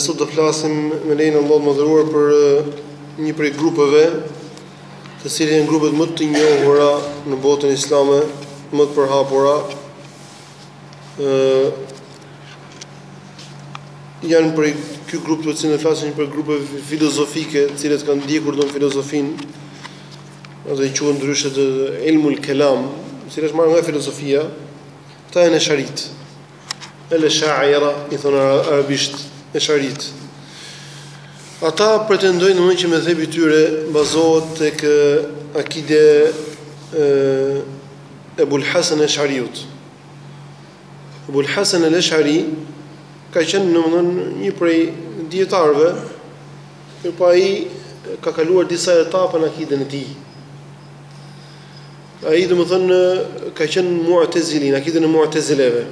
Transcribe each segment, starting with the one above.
Sot do flasim me lejen e Allahut të madhëruar për një prej grupeve të cilat janë grupet më të njohura në botën islame më të përhapura janë prej ky grup të cilin ne flasim një prej grupeve filozofike të cilët kanë ndjekur domethënë filozofinë dhe i quhen ndryshe ilmul kelam e cila është marrë nga filozofia ata janë Esh'aritë El-Esha'ira, i thonë arabisht Esh'aritë. Ata pretendojnë domethënë që medhhebi i tyre bazohet tek akideja e Ebul Hasan Esh'ariut. Ebul Hasan Esh'ari ka qenë domethënë një prej dijetarëve, mirëpo ai ka kaluar disa etapa në akiden e tij. Ai domethënë ka qenë Mu'tazili, në akiden e Mu'tazileve.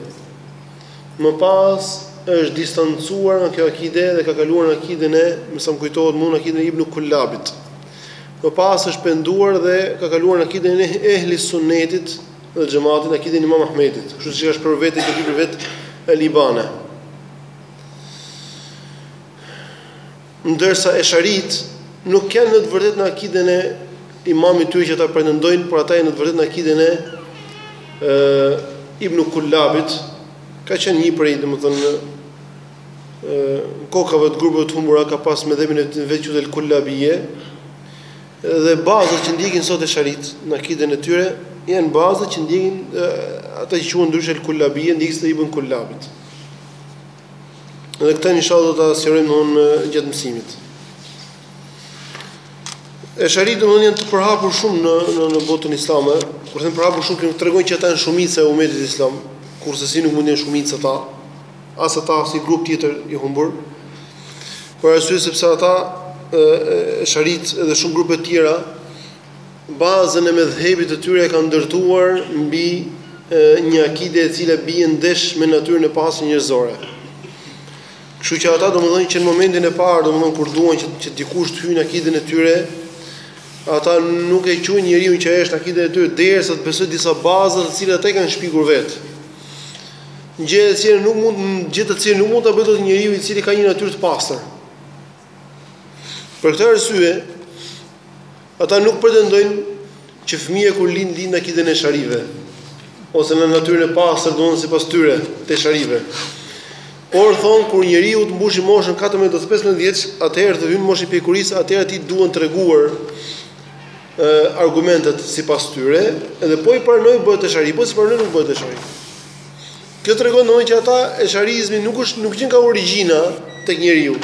Më pas është distancuar nga kjo akide dhe ka kaluar në akiden e, me sa më kujtohet mua, në akiden e Ibn Kullabit. Më pas është penduar dhe ka kaluar në akiden e Ehli Sunnetit dhe Xhamatit, në akiden e Imam Ahmedit, kështu siç është për vetë këtë libër vetë El-Ibane. Ndërsa Esh'aritë nuk janë në të vërtetë në akiden e Imamit të tyre që ata pretendojnë, por ata janë në të vërtetë në akiden e Ibn Kullabit, ka qenë një prej, domethënë, kokave të grupeve të humbura, ka pas medhhebin e tij vetë quhet El Kullabije, dhe bazat që ndjekin sot Esh'aritë në akiden e tyre janë bazat që ndjekin ata që quhen ndryshe El Kullabije, ndjekësit e Ibn Kullabit. Dhe këtë inshallah do ta sqarojmë më vonë gjatë mësimit. Esh'aritë domethënë janë të përhapur shumë në në në botën islame, kur them të përhapur shumë s'tregon që ata janë shumica e umetit islam, kurrsesi nuk mund të jenë shumica ata, as asnjë grup tjetër i humbur. Për arsye sepse ata Esh'aritë edhe shumë grupe të tjera, bazën e medhhebit të tyre e kanë ndërtuar mbi një akide e cila bie ndesh me natyrën e pastër njerëzore. Kështu që ata domethënë që në momentin e parë domethënë kur duan që, që dikush të hyjë në akiden e tyre, ata nuk e quajnë njeriun që është në akiden e tyre derisa të besojë disa baza të cilat ata kanë shpikur vetë. Gjë e cila nuk mund gjë të cilën nuk mund ta bëjë dot njeriu i cili ka një natyrë të pastër. Për këtë arsye, ata nuk pretendojnë që fëmija kur lind lind në akiden e esh'arive, ose në natyrën e pastër, domthonë sipas tyre, të esh'arive. Por thonë kur njeriu të mbushë moshën 14 ose 15 vjeç, atëherë të hyjë në moshën e pjekurisë, atëherë atij i duhen treguar ë argumentet sipas tyre, edhe po i pranoi bëhet esh'ari, po s'i pranoi nuk bëhet esh'ari. Kjo tregon domethënë që ata esharizmi nuk është nuk qënka origjina tek njeriu.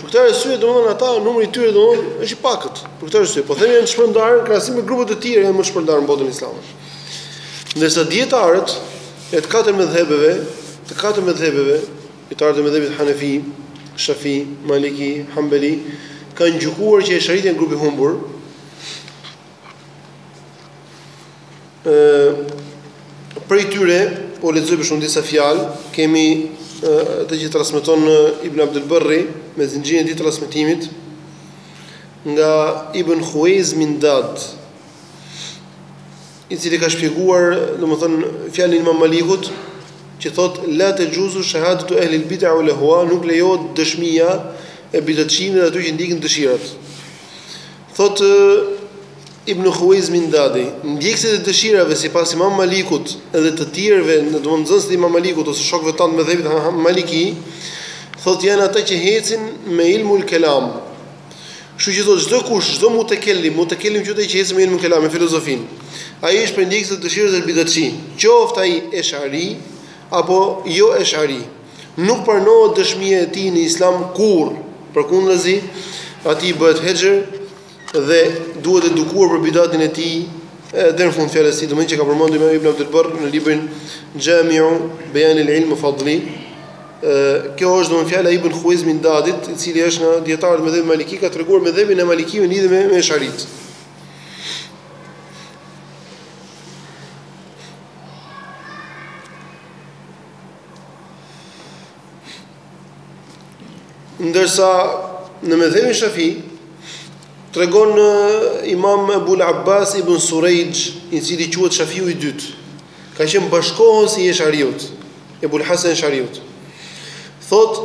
Për këtë arsye domethënë ata numri i tyre domethënë është i pakët. Për këtë arsye po themi janë shpërndarë krahasim me grupe të tjera janë më shpërndarë në botën islame. Ndërsa dijetarët e të katër medhhebeve, të katër medhhebeve, dijetarët e medhhebit Hanefi, Shafi, Maliki, Hambeli kanë gjykuar që esharitë janë grup i humbur. Prej tyre, po ju lexoj për shembull disa fjalë, kemi atë që transmeton Ibn Abdul Barri, me zinxhirin e tij të transmetimit, nga Ibn Khuwaiz Mindad, i cili ka shpjeguar, domethënë, fjalën e imam Malikut, që thotë la texhuzu shahadatu ehli al-bid'a wal ahwa nuk lejohet dëshmia e bidatçive dhe atyre që ndjekin dëshirat. Thotë Ibn Khuwaiz Mindadi, Ndjekësit e dëshirave sipas Imam Malikut dhe të tjerëve, në domethënë nxënësit e Imam Malikut ose shokëve tanë të medhhebit Maliki, thotë janë ata që ecin me ilmul kelam. Kështu që thotë çdo kush, çdo mutekellim, mutekellim quhet ai që ecën me ilmul kelam, me filozofinë. Ai është prej ndjekësve të dëshirës dhe është bidatçi, qoftë ai esh'ari apo jo esh'ari. Nuk pranohet dëshmia e tij në Islam kurrë, përkundrazi, atij i bëhet hexhër dhe duhet edukuar për bidatin e tij deri në fund të fjalës së tij, domethënë që ka përmendur Imam Ibn Abdul Barr në librin Xhamiu Bejan al-Ilm wa Fadli. Kjo është domethënë fjala e Ibn Khuwaiz Mindadit, i cili është nga dijetarët e medhhebit Maliki, ka treguar medhhebin e Malikive në lidhje me esh'aritë. Ndërsa në medhhebin Shafi tregon Imam Ebul Abbas ibn Surejxh, i cili quhet Shafiu i dytë, ka qenë bashkohës i Esh'ariut, Ebul Hasen Esh'ariut. Thotë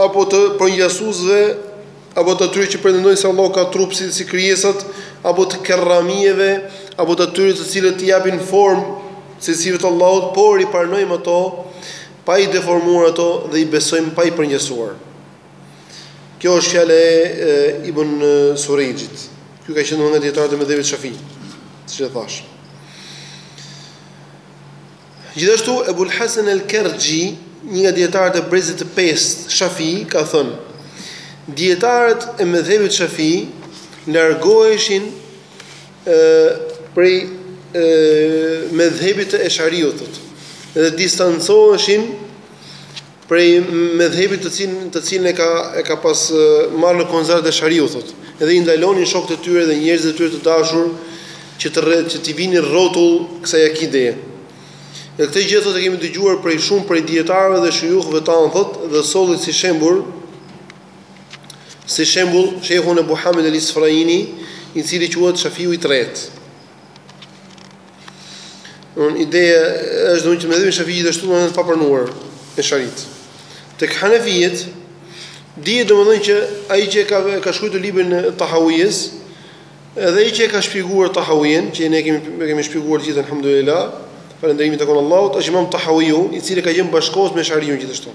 apo të përngjasuesve apo të atyre që pretendojnë se Allahu ka trup si si krijesat apo të kerramijeve apo të atyre të cilët i japin formë cilësive të Allahut por i pranojmë ato pa i deformuar ato dhe i besojmë pa i përngjasuar kjo është fjala e, e Ibn Surejxhit ky ka qenë nga dijetarët e medhhebit Shafi siç e thashë Gjithashtu Ebul Hasen El Kerxhi, një nga dijetarët e brezit të pestë Shafi, ka thënë, Dijetarët e medhhebit Shafi largoheshin prej medhhebit të Esh'ariut, thotë, dhe distancoheshin prej medhhebit të cilin të cilin e ka e ka pas marrë në konsideratë Esh'ariu thotë edhe i ndalonin shokët e tyre dhe njerëzit e tyre të dashur që të rrë, që t'i vinin rrotull kësaj akideje dhe këtë gjë thotë e kemi dëgjuar prej shumë prej dietarëve dhe shujuhëve tanë thotë dhe solli si shembull si shembull shehun Ebu Hamid el-Isfraini i cili quhet Shafiu i tretë Unë ideja është domethënë që shafiitë ashtu domethënë të papranuar esh'arit. Tek hanefijet dihet domethënë që ai që ka ka shkruar librin e Tahawijes, edhe ai që ka shpjeguar Tahawijen, që ne e kemi ne kemi shpjeguar gjithë alhamdulillah, falënderimi i takon Allahut, është Imam Tahawiu, i cili ka qenë bashkëkohës me Esh'ariun gjithashtu.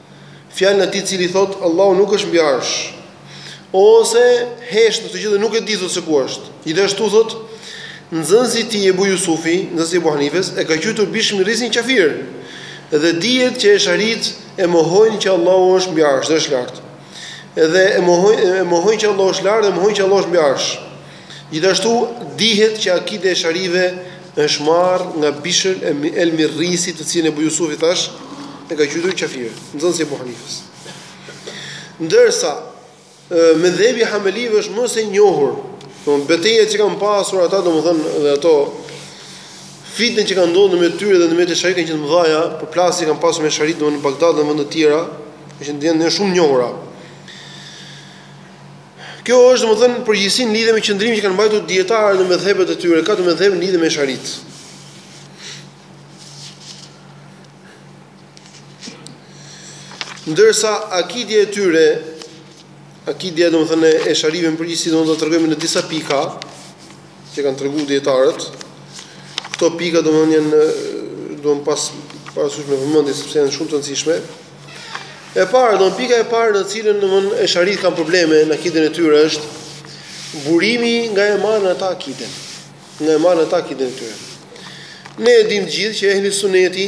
Fjalën e tij i cili thotë Allahu nuk është mbi arsh ose hesht në këtë gjë dhe nuk e di thotë se ku është. Gjithashtu thotë nxënësi i tij Ebu Jusufi, nxënësi i Ebu Hanifes, e ka quajtur Bishr Mirrisin qafir. Dhe dihet që esh'arit e mohojnë që Allahu është mbi arsh dhe është lart. Dhe e mohojnë e mohojnë që Allahu është lart dhe mohojnë që Allahu është mbi arsh. Gjithashtu, dihet që akidja e esh'arive është marrë nga Bishr el-Mirrisi, të cilin Ebu Jusufi thashë e ka quajtur qafir, nxënës i Ebu Hanifes. Ndërsa, medhhebi i hanbelive është më se i njohur, domethënë betejat që kanë pasur ata, domethënë dhe ato fitne që kanë ndodhur me tyre dhe në mes të esh'arive kanë qenë të mëdha, përplasje kanë pasur me esh'arit në Bagdad dhe në vende të tjera, që janë shumë të njohura. Kjo është domethënë në përgjithësi në lidhje me qëndrimin që kanë mbajtur dijetarët në medhhebet e tyre, katër medhhebet në lidhje me esh'arit. Ndërsa akidja e tyre, akidja domethënë e esh'arive në përgjithësi domethënë tregojmë në disa pika që kanë treguar dijetarët. Këto pika domethënë janë domethënë pas parasysh me vëmendje sepse janë shumë të rëndësishme. E para, domethënë pika e parë në të cilën domethënë esh'arit kanë probleme në akiden e tyre është burimi nga e marrën ata akiden. Nga e marrën ata akiden e tyre. Ne e dimë të gjithë që ehli sunneti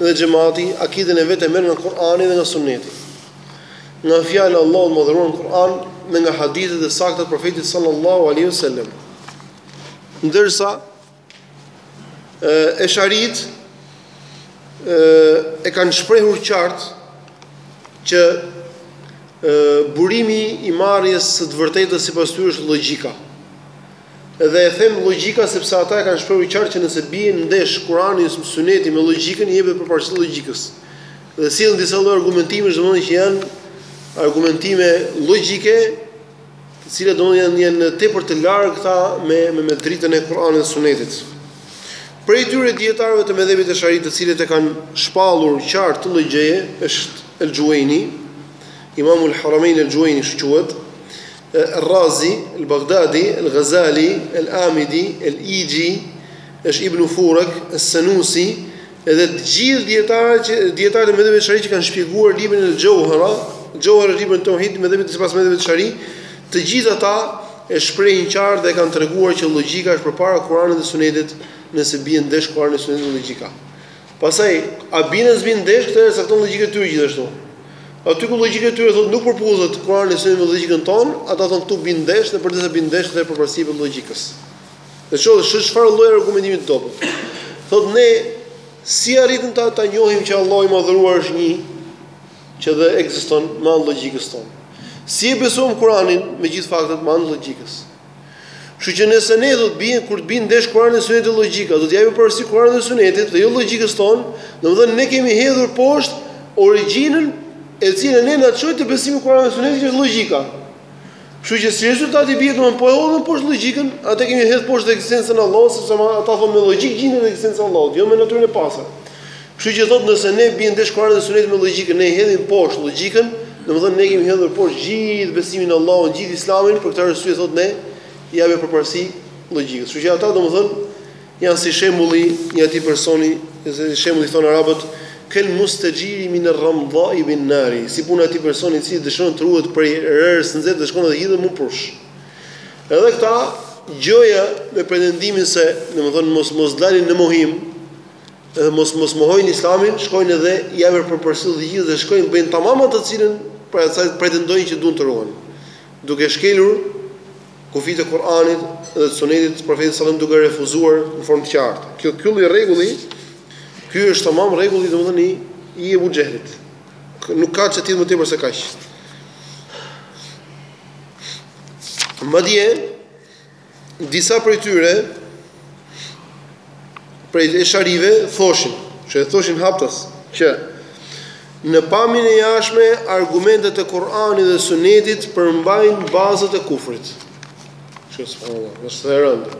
dhe xhemati akiden e vet e merr nga Kur'ani dhe nga Sunneti. Nga fjala e Allahut të madhëruar në Kur'an dhe nga hadithet e sakta të profetit sallallahu alaihi wasallam. Ndërsa Esharitë e kanë shprehur qartë që burimi i marrjes së të vërtetës sipas tyre është llogjika. Dhe e them llogjika sepse ata e kanë shprehur qartë që nëse bien ndesh Kurani ose Suneti me llogjikën i jepet përparësi llogjikës. Dhe sjellin disa lloj argumentimesh domethënë që janë argumentime llogjike të cilat domethënë janë tepër të largëta me me me dritën e Kur'anit dhe Sunetit. Prej tyre dijetarëve të medhhebit esh'arit, të cilët e kanë shpallur qartë këtë lloj gjëje, është El Juwayni, Imam El Haramain El Juwayni siç quhet, El Razi, El Baghdadi, El Ghazali, El Amidi, El Iji, është Ibn Furak, El Sanusi, Edhe të gjithë dijetarët që dijetarët e medhhebit esh'ari që kanë shpjeguar librin El Xhauhara, Xhauhara është libri i tauhidit medhhebit sipas medhhebit esh'ari, të gjithë ata e shprehin qartë dhe kanë treguar që llogjika është përpara Kuranit dhe Sunetit, nëse bien ndesh Kurani dhe Suneti me llogjikën. Pastaj, a bien a s'bien ndesh, këtë e cakton llogjika e tyre gjithashtu. Aty ku llogjika e tyre thotë nuk përputhet Kurani dhe Suneti me llogjikën tonë, ata thonë këtu bien ndesh dhe përderisa bien ndesh atëherë përparësi jepet llogjikës. Shikoni se çfarë lloj argumentimi të dobët. Thotë ne si arritëm ta ta njohim që Allahu i madhëruar është një që dhe ekziston me anë të logjikës tonë. Si e besuam Kur'anin me gjithë faktet me anë të logjikës. Kështu që nëse ne do të bie kur të bie ndesh Kur'ani dhe Suneti me logjikën, do t'i japim përparësi Kur'anit dhe Sunetit dhe jo logjikës tonë, domethënë ne kemi hedhur poshtë origjinën e cila ne na çoi te besimi i Kur'anit dhe Sunetit që është logjika. Kështu që si rezultat i bie domthonë po e hodhëm poshtë logjikën, atëherë kemi hedh poshtë dhe ekzistencën e Allahut sepse ma ata thonë me logjikë gjejmë ekzistencën e Allahut, jo me natyrën e pastër. Kështu që thotë nëse ne bien ndesh Kur'ani dhe Suneti me logjikën, ne e hedhim poshtë logjikën, domethënë ne kemi hedhur poshtë gjithë besimin në Allahun, gjithë Islamin, për këtë arsye thotë ne i japim përparësi logjikës. Kështu që ata domethënë Janë si shembulli i atij personi, siç e thonë arabët, kel mustajiri min ar-ramdha'i bin nari, si puna e atij personi i cili dëshiron të ruhet prej rërës së nxehtë dhe shkon dhe hidhet në prush. Edhe këta gjoja me pretendimin se, domethënë mos mos dalin në mohim, dhe mos mos mohojnë islamin, shkojnë edhe japin përparësi logjikës dhe shkojnë bëjnë tamam atë të cilën prej saj pretendojnë që duan të ruhen. Duke shkelur kufijtë e Kur'anit dhe të Sunetit të Profetit sallallahu alajhi wasallam duke refuzuar në formë të qartë. Kjo ky lloj rregulli, ky është tamam rregulli domethënë i i Ebu Xhehlit. Nuk ka ç'është tjetër më tepër se kaq. Madje disa prej tyre prej esh'arive thoshin, që e thoshin haptas, që në pamjen e jashtme argumentet e Kur'anit dhe Sunetit përmbajnë bazat e kufrit. Subhanallah, është e rëndë.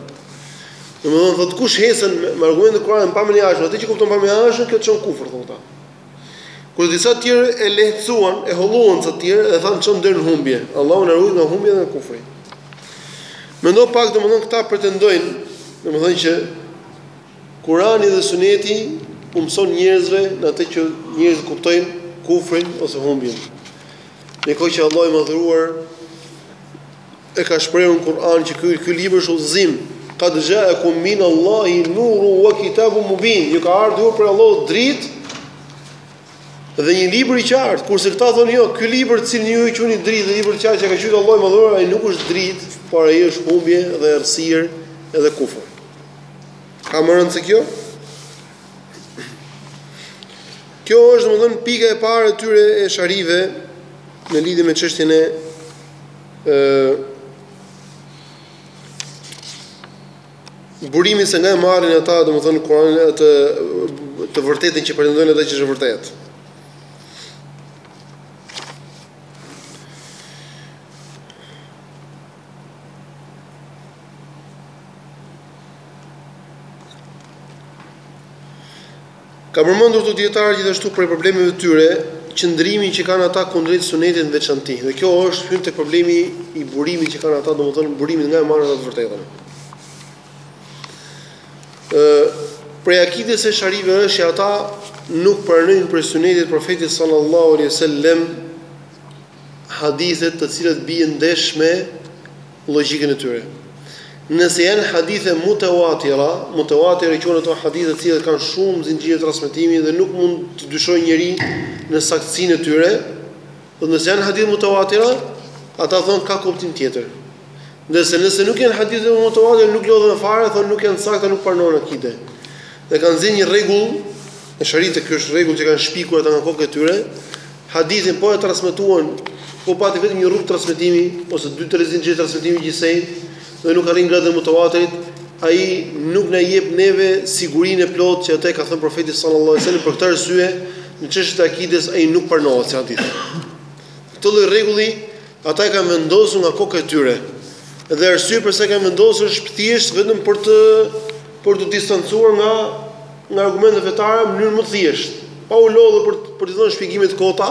Domethënë thotë kush ecën me argumentet e Kur'anit në pamjen e jashtme, atë që kupton pamjen e jashtme, kjo të çon në kufër thonë ata. Kur disa të tjerë e lehtësuan, e holluan ca të tjerë dhe thanë çon deri në humbje. Allahu na ruajt nga humbja dhe nga kufri. Mendo pak domethënë këta pretendojnë, domethënë që Kurani dhe Suneti u mëson njerëzve në atë që njerëzit kuptojnë kufrin ose humbjen. Në një kohë që Allahu i madhëruar e ka shprehur në Kur'an që ky ky libër është udhëzim, "Qad ja'akum min Allahi nurun wa kitabun mubin", ju ka ardhur juve prej Allahut dritë dhe një libër i qartë, kurse këta thonë jo, ky libër të cilin ju e quani dritë dhe libër të qartë që ka quajt Allahu i Madhëruar, ai nuk është dritë, por ai është humbje dhe errësirë edhe kufër. Ka më rëndë se kjo? Kjo është domethënë pika e parë e tyre esharive në lidhje me çështjen e Burimit se nga e marrin ata, domethënë Kur'anin e të të vërtetën që pretendojnë ata që është e vërtetë. Ka përmendur këta dijetarë gjithashtu prej problemeve të tyre, qëndrimin që kanë ata kundrejt Sunetit në veçanti. Dhe kjo është hyn tek problemi i burimit që kanë ata, domethënë burimit nga e marrin ata të vërtetën. Ë prej akides së esharive është që ata nuk pranojnë prej Sunetit profetit sallallahu alaihi wasallam hadithet të cilat bien ndesh me logjikën e tyre. Nëse janë hadithe mutawatira, mutawatira quhen ato hadithe të cilat kanë shumë zinxhirë transmetimi dhe nuk mund të dyshojë njeri në saktësinë e tyre, dhe po nëse janë hadithe mutawatira, ata thonë ka kuptim tjetër. Ndërsa nëse nuk janë hadithe mutawatira, nuk lodhen fare, thonë nuk janë të sakta, nuk pranohen në akide. Dhe kanë vënë një rregull Esharitë ky është rregull që kanë shpikur ata nga koka e tyre, hadithin po e transmetuan, po pati vetëm një rrugë transmetimi ose dy tre zinxhir transmetimi gjithsej, dhe nuk arrin gradën e mutawatirit, ai nuk na jep neve sigurinë e plotë që atë e ka thënë profeti sallallahu alajhi wasallam për këtë arsye në çështje të akides ai nuk pranohet si hadith. Këtë lloj rregulli Ata e kanë vendosur nga koka e tyre. Dhe arsyeja përse e kanë vendosur është thjesht vetëm për t'u distancuar nga nga argumentet fetare në mënyrë më të thjeshtë, pa u lodhur për për të dhënë shpjegime të kota.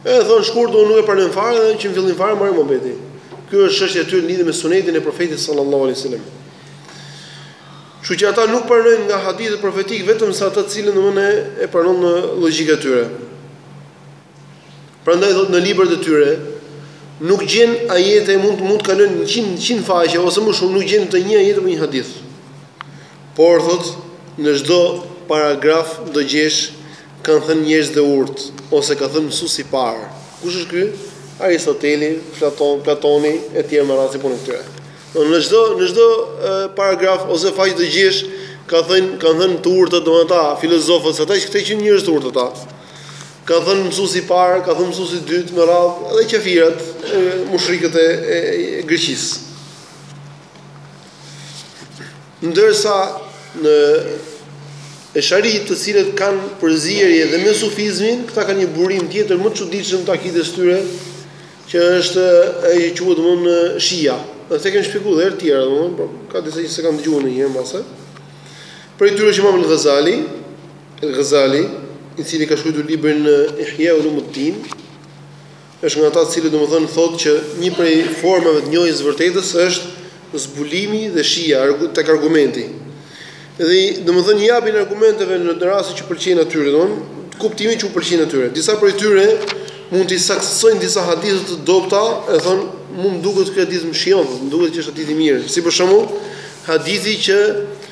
E thonë shkurt ne nuk e pranojmë fare dhe që në fillim fare mbaroi muhabeti. Kjo është çështja e tyre lidhur me sunetin e profetit sallallahu alaihi wasallam. Kështu që ata nuk pranojnë nga hadithet profetike vetëm sa atë të cilën domthonë e pranon logjika e tyre. Prandaj thotë në librat e tyre nuk gjen ajete mund mund të kalojnë 100 100 faqe ose më shumë nuk gjen as një ajet apo një hadith. Por thotë në çdo paragraf do gjesh kanë thënë njerëz të urtë ose ka thënë mësuesi i parë. Kush është ky? Aristoteli, Platon, Platoni etj me radhë si punë këtyre. Do në çdo në çdo paragraf ose faqe do gjesh ka thënë kanë thënë të urtë domethënë ata filozofët, ata që këta që njerëz të urtë ata. Ka thënë mësuesi i parë, ka thënë mësuesi i dytë me radhë, edhe qafirat, mushrikët e, e, e Greqisë. Ndërsa esharitë të cilët kanë përzierje dhe me sufizmin, këta kanë një burim tjetër më të çuditshëm të akides tyre, që është ai që quhet domthon shija. Dhe e kemi shpjeguar herë të tjera domthon, por ka disa që s'e kanë dëgjuar ndonjëherë mbase. Prej tyre është Imam al-Ghazali, El-Ghazali, i cili ka shkruajtur librin Ihya Ulumuddin, është nga ata të cilët domethënë thotë që një prej formave të njohjes së vërtetës është zbulimi dhe shija tek argumenti. Dhe domethënë i japin argumenteve në rastin që u pëlqen atyre, domethënë kuptimin që u pëlqen atyre. Disa prej tyre mund të saktësojnë disa hadithe të dobëta, e thonë, "Mu më duket ky hadith më shijon, më duket që është hadith i mirë." Si për shembull, hadithi që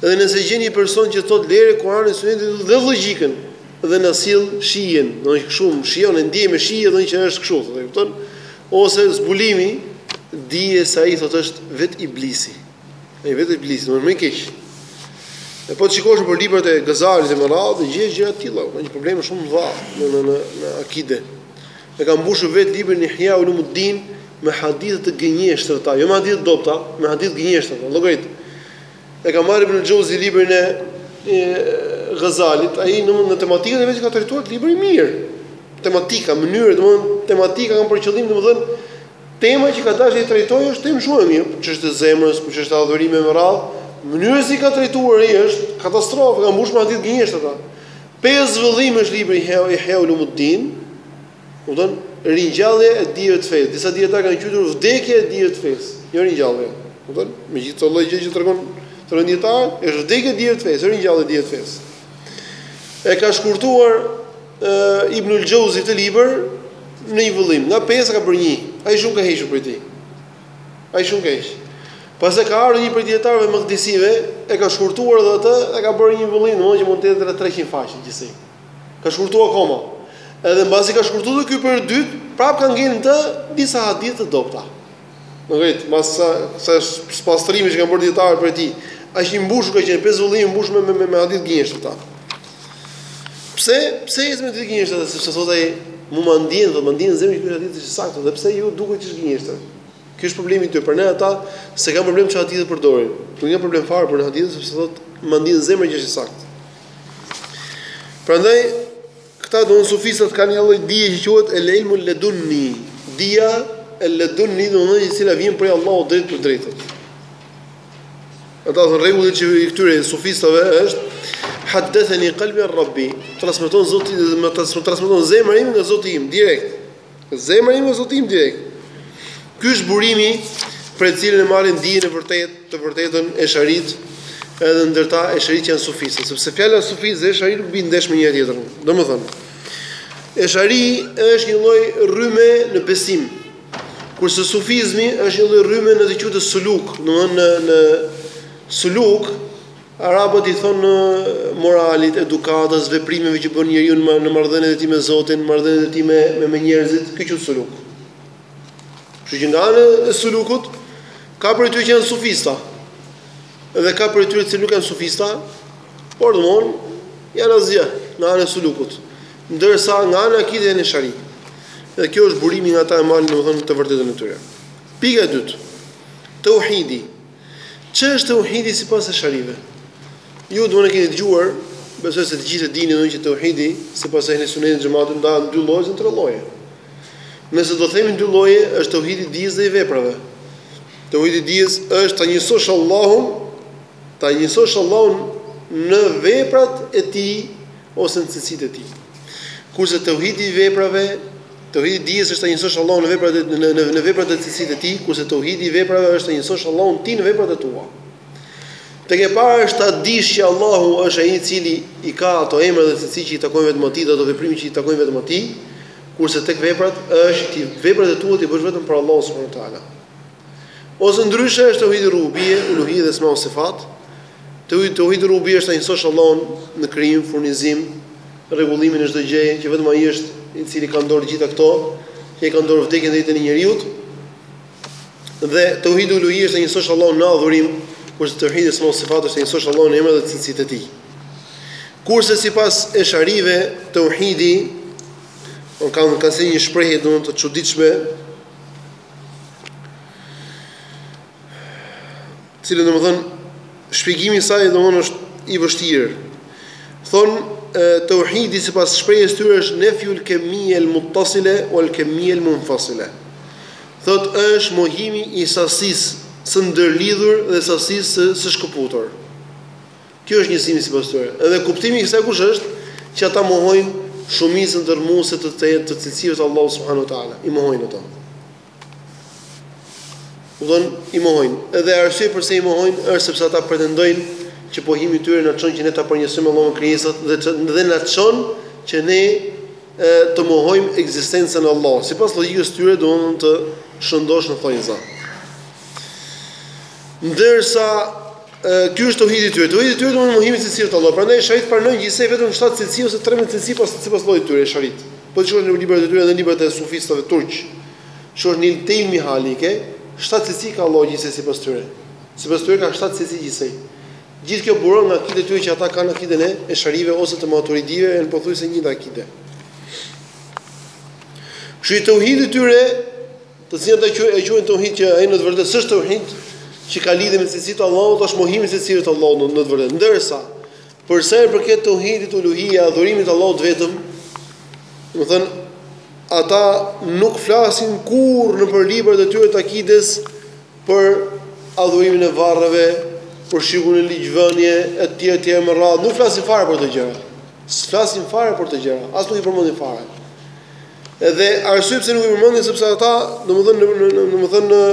Dhe nëse gjen një person që thot lere Kur'anin, Sunetin dhe llogjikën dhe na sjell shijen, do të shumë shijon e ndjej me shije do që është kështu, e kupton? Ose zbulimi dije se ai thotë është vet iblisi. Ai vet iblisi, do më keq. E po të shikosh për librat e Gazalit e me radhë, gjë gjëra të tilla, ka një problem shumë të madh në në në akide. E ka mbushur vetë librin Ihja Ulumuddin me hadithe të gënjeshtërta, jo me hadithe të dobëta, me hadithe të gënjeshtërta. Llogarit. E ka marrë Ibn Xhauzi librin e e Gazalit, ai në në tematikën e vet që ka trajtuar është libër i mirë. Tematika, mënyrë, domethënë tematika kam për qëllim domethënë tema që ka dashur të trajtojë është temë shumë e mirë, për çështje të zemrës, për çështje adhurimi me radhë, mënyra si e ka trajtuar ai është katastrofë, ka mbushur me hadithe gënjeshtërta. Pesë vëllime është libri Ihya Ulumuddin, kupton, Ringjallja e dijeve të fesë. Disa dijetarë e kanë quajtur vdekja e dijeve të fesë, jo ringjallja. Kupton? Me gjithë këto lloj gjë që tregon tregon dijetar, është vdekja e dijeve të fesë, jo ringjallja e dijeve të fesë. E ka shkurtuar e, Ibnul Xhauzi këtë libër në një vëllim, nga pesë ka bërë një. Ai shumë ka hequr prej tij. Ai shumë ka hequr. Pastaj ka ardhur një prej dijetarëve Makdisive, e ka shkurtuar edhe atë, e ka bërë një vëllim, domethënë që mund të jetë edhe 300 faqe gjithsej. Ka shkurtuar akoma. Edhe mbasi ka shkurtuar ky për dytë, prapë ka ngel në të disa hadithe të dobëta. Në vetë, mbas sa sa spastrimi që kanë bërë dijetarët për ti, aq i mbushur ka qenë pesë vëllime mbushur me me me hadith gënjeshtërta. Pse? Pse edhe nëse është gënjeshtër, sepse thotë ai, "Mu ma ndjen, domethënë ma ndjen në zemër që ky është hadith i saktë, edhe pse ju duket që është gënjeshtër?" Ky është problemi i tyre. Prandaj ata s'e kanë problem çfarë hadithe përdorin. Nuk e kanë problem fare për hadithe sepse thotë, "Ma ndjen në zemër që është i saktë." Prandaj këta domethënë sufistat kanë një lloj dije që quhet el ilmul ledunni, dija el ledunni, domethënë e cila vjen prej Allahut drejtpërdrejtë. Ata domethënë rregulli që i këtyre sufistave është hadathani kalbi an rabbi, transmeton Zoti domethënë transmeton zemra ime nga Zoti im direkt. Zemra ime nga Zoti im direkt. Ky është burimi prej të cilit e marrin dijen e vërtetë, të vërtetën esharitë, edhe ndër ta esharitë që janë sufista, sepse fjala sufist dhe eshari nuk bie ndesh me njëra-tjetrën. Domethënë, eshari është një lloj rryme në besim, Kurse sufizmi është një lloj rryme në atë që quhet suluk, domthonë në në suluk arabët i thonë moralit, edukatës, veprimeve që bën njeriu në në marrëdhëniet e tij me Zotin, në marrëdhëniet e tij me me njerëzit, kjo quhet suluk. Kështu që nga ana e sulukut ka prej tyre që janë sufista. Edhe ka prej tyre që nuk janë sufista, por domthonë janë asgjë në anën e sulukut. Ndërsa nga ana e akides janë eshari. Dhe ky është burimi nga ata e marrin domethënë të vërtetën e tyre. Pika e dytë. Tauhidi. Ç'është tauhidi sipas esharive? Ju duhet të keni dëgjuar, besoj se të gjithë e dini domethënë që tauhidi sipas ehli sunetit e xhematit ndahet në dy lloje ose në tre lloje. Nëse do themi dy lloje, është tauhidi i dijes dhe i veprave. Tauhidi i dijes është ta njësosh Allahun, ta njësosh Allahun në veprat e tij ose në cilësitë e tij. Kurse tauhidi i veprave, tauhidi i dijes është ta njësosh Allahun në veprat e në në, në veprat e cilësitë e tij, kurse tauhidi i veprave është ta njësosh Allahun ti në veprat e tua. Tek e para është ta dish që Allahu është ai i cili i ka ato emra dhe cilësi që i takojnë vetëm atij dhe ato veprime që i takojnë vetëm atij, kurse tek veprat është ti veprat e tua t'i bësh vetëm për Allahun subhanehu ue teala. Ose ndryshe është tauhidi rububie, uluhie dhe esma ue sifat, Teuhidi Rububie është ta njësosh Allahun në krijim, furnizim, rregullimin e çdo gjëje, që vetëm Ai është i cili ka në dorë të gjitha këto, që e ka në dorë vdekjen dhe jetën e njeriut. Dhe Teuhidi Uluhie është ta njësosh Allahun në adhurim, kurse Teuhidi Esma wa Sifat është ta njësosh Allahun në emrat dhe cilësitë e Tij. Kurse sipas esh'arive, Teuhidi po kanë kanë si një shprehje domethënë të çuditshme, cilën domethënë shpjegimi i saj domethënë është i vështirë. Thotë teuhidi sipas shprehjes së tyre është nefjul kemia el muttasile wal kemia el munfasile. Thotë është mohimi i sasisë së ndërlidhur dhe sasisë së shkëputur. Ky është njësimi sipas tyre. Edhe kuptimi i kësaj kështu është që ata mohojnë shumicën dërrmuese të të cilësive të Allahut subhanahu wa taala. I mohojnë ata. Domethënë, i mohojnë. Edhe arsyeja përse i mohojnë është sepse ata pretendojnë që pohimi i tyre na çon që ne ta përngjasojmë Allahun me krijesat dhe që dhe na çon që ne e, të mohojmë ekzistencën e Allahut. Sipas logjikës së tyre, domethënë të shëndoshë në thonjza. Ndërsa ky është tauhidi i tyre. Tauhidi i tyre domethënë mohimi i cilësive të Allahut. Prandaj esharitë pranojnë gjithsej vetëm 7 cilësi ose 13 cilësi pas sipas llojit të tyre esharitë. Po të shikosh në librat e tyre dhe librat e sufistëve turq, shikosh në ilmihal e ke, shtatë cilësi ka Allahu gjithsej sipas tyre. Sipas tyre ka shtatë cilësi gjithsej. Gjithë kjo buron nga akida e tyre që ata kanë akiden e esharive ose të maturidive janë pothuajse e njëjta akide. Kështu që tauhidi i tyre, të cilin ata e quajnë tauhid që ai në të vërtetë s'është tauhid, që ka lidhje me cilësitë e Allahut, është mohimi i cilësive të Allahut në të vërtetë. Ndërsa Për sa i përket tauhidit uluhija, adhurimit të Allahut vetëm, domethënë ata nuk flasin kurrë nëpër librat e tyre të akides për adhurimin e varreve, për shirkun e ligjvënies etj etj me radhë, nuk flasin fare për këto gjëra. S'flasin fare për këto gjëra, as nuk i përmendin fare. Edhe arsyeja pse nuk i përmendin sepse ata, domethënë në domethënë në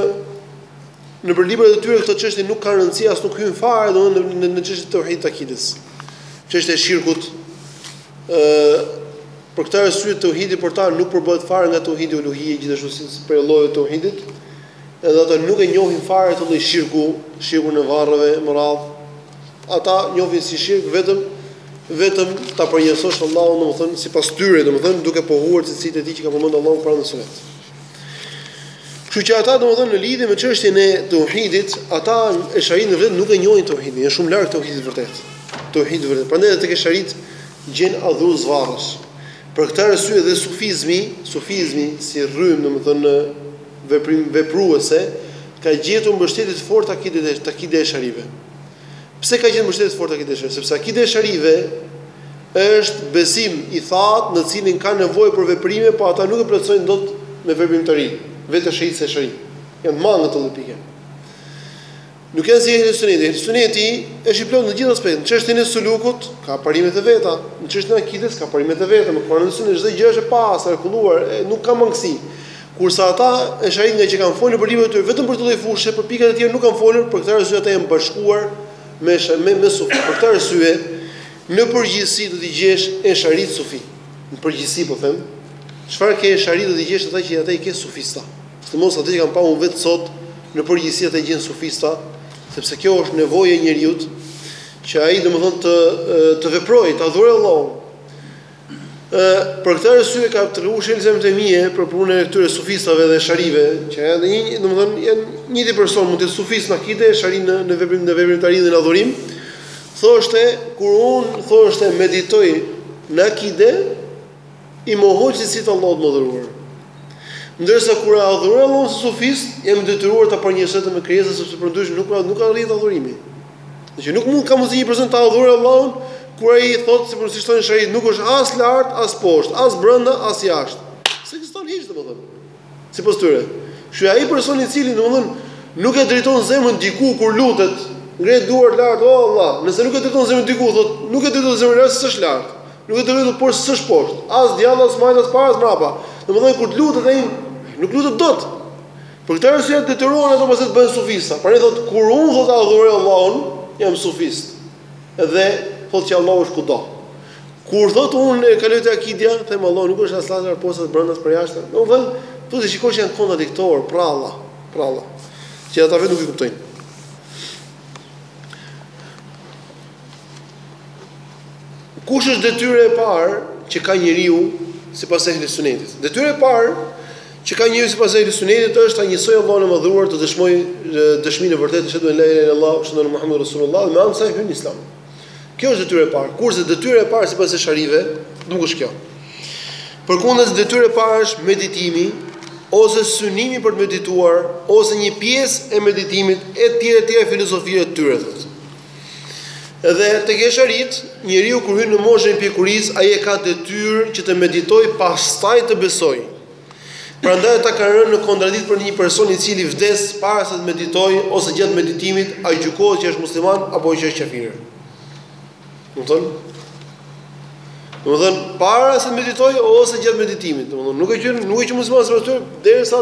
Nëpër librat e tyre këto çështje nuk kanë rëndësi as nuk hyjnë fare domethënë në në çështje të tauhidit të akides. Çështja e shirkut ë për këtë arsye tauhidi për ta nuk përbëhet fare nga tauhidi uluhije gjithashtu si prej llojeve të tauhidit. Edhe ata nuk e njohin fare këtë lloj shirku, shirkun e varreve me radhë. Ata njohin si shirk vetëm vetëm ta përngjasosh Allahun domethënë sipas tyre domethënë duke pohuar cilësitë e tij që ka përmend Allahu në Kuran e në sunet. Kështu që ata domethënë në lidhje me çështjen e tauhidit, ata esharitë në të vërtetë nuk e njohin tauhidin, janë shumë larg tauhidit të vërtetë. Tauhidit të vërtetë. Prandaj edhe tek esharitë gjen adhurues varresh. Për këtë arsye dhe sufizmi, sufizmi si rrymë domethënë veprim vepruese ka gjetur mbështetje të fortë te akide te akide e esharive. Pse ka gjetur mbështetje të fortë te akide e esharive? Sepse akide e esharive është besim i thatë i cili ka nevojë për veprime, po ata nuk e plotësojnë dot me veprimtari, vetë esharitë si esharitë. Janë të mangët në këtë pikë. Nuk janë si Ehli Suneti. Ehli Suneti është i plotë në të gjitha aspektet. Në çështjen e sulukut ka parimet e veta, në çështjen e akides ka parimet e veta, me Kur'anin e Sunetin çdo gjë është e pastër, e kulluar, nuk ka mangësi. Kurse ata esharit ngaqë kanë folur për ilmin e tyre vetëm për këtë lloj fushe, për pikat e tjera nuk kanë folur, për këtë arsye ata janë bashkuar me me me sufit. Për këtë arsye në përgjithësi do t'i gjesh esharit sufi. Në përgjithësi po them, çfarë ke esharit do t'i gjesh ata që ata i ke sufista. Sidomos ata që kanë pa unë vetë sot në përgjithësi ata i gjen sufista, sepse kjo është nevojë e njeriu që ai domethënë të të veprojë, ta adhurojë Allahun. Për këtë arsye ka të ulema të mije për punën e këtyre sufistave dhe esharive, që edhe një një, domethënë janë një di person mund të jetë sufist në akide, eshari në në veprim në veprimtari dhe në adhurim. Thoshte kur un thoshte meditoj në akide i mohoj sifatet e Allahut madhëruar. Ndërsa kur e adhuroj Allahun si sufist, jam i detyruar ta përngjasoj me krijesa sepse përndryshe nuk nuk arrin adhurimi. Dhe që nuk mund ka mundësi një person të adhurojë Allahun kur ai i thotë sikur si thonë esharit nuk është as lart, as poshtë, as brenda, as jashtë. S'ekziston hiç domethënë. Sipas tyre. Kështu ai person i cili domethënë nuk e drejton zemrën diku kur lutet, ngre duart lart, o Allah, nëse nuk e drejton zemrën diku, thotë, nuk e drejton zemrën lart, s'është lart. Nuk e drejton poshtë s'është poshtë, as djathta, as majta, as para, as mbrapa. Domethënë kur të lutet ai nuk lutet dot. Për këtë arsye detyrohen ato pastaj të bëhen sufista. Pra ai thotë kur unë thotë adhuroj Allahun, jam sufist. Dhe thotë që Allahu është kudo. Kur thotë unë e kaloj te akidja, them Allahu nuk është as lart as poshtë as brenda as përjashta. Domthon, thotë t'i shikosh janë kontradiktor, pralla, pralla. Që ata vetë nuk i kuptojnë. Kush është detyra e parë që ka njeriu sipas e Sunetit? Detyra e parë që ka njeriu sipas ehli Sunetit është ta njësoj Allahun e Madhëruar të dëshmoj dëshminë e vërtetë eshhedu en la ilahe illallah, eshhedu enne Muhammeden Rasulullah dhe me anë të saj hyn në Islam. Kjo është detyra e parë. Kurse detyra e parë sipas esharive nuk është kjo. Përkundrazi detyra e parë është meditimi ose synimi për të medituar ose një pjesë e meditimit etj etj filozofia e tyre thotë. Dhe tek esharit, njeriu kur hyn në moshën e pjekurisë, ai e ka detyrë që të meditojë pastaj të besojë. Prandaj ata kanë rënë në kontradikt për një person i cili vdes para se të meditojë ose gjatë meditimit, a gjykohet që është musliman apo që është kafir. Domethënë, domethënë para se të meditojë ose gjatë meditimit, domethënë nuk e qenë nuk e qenë musliman derisa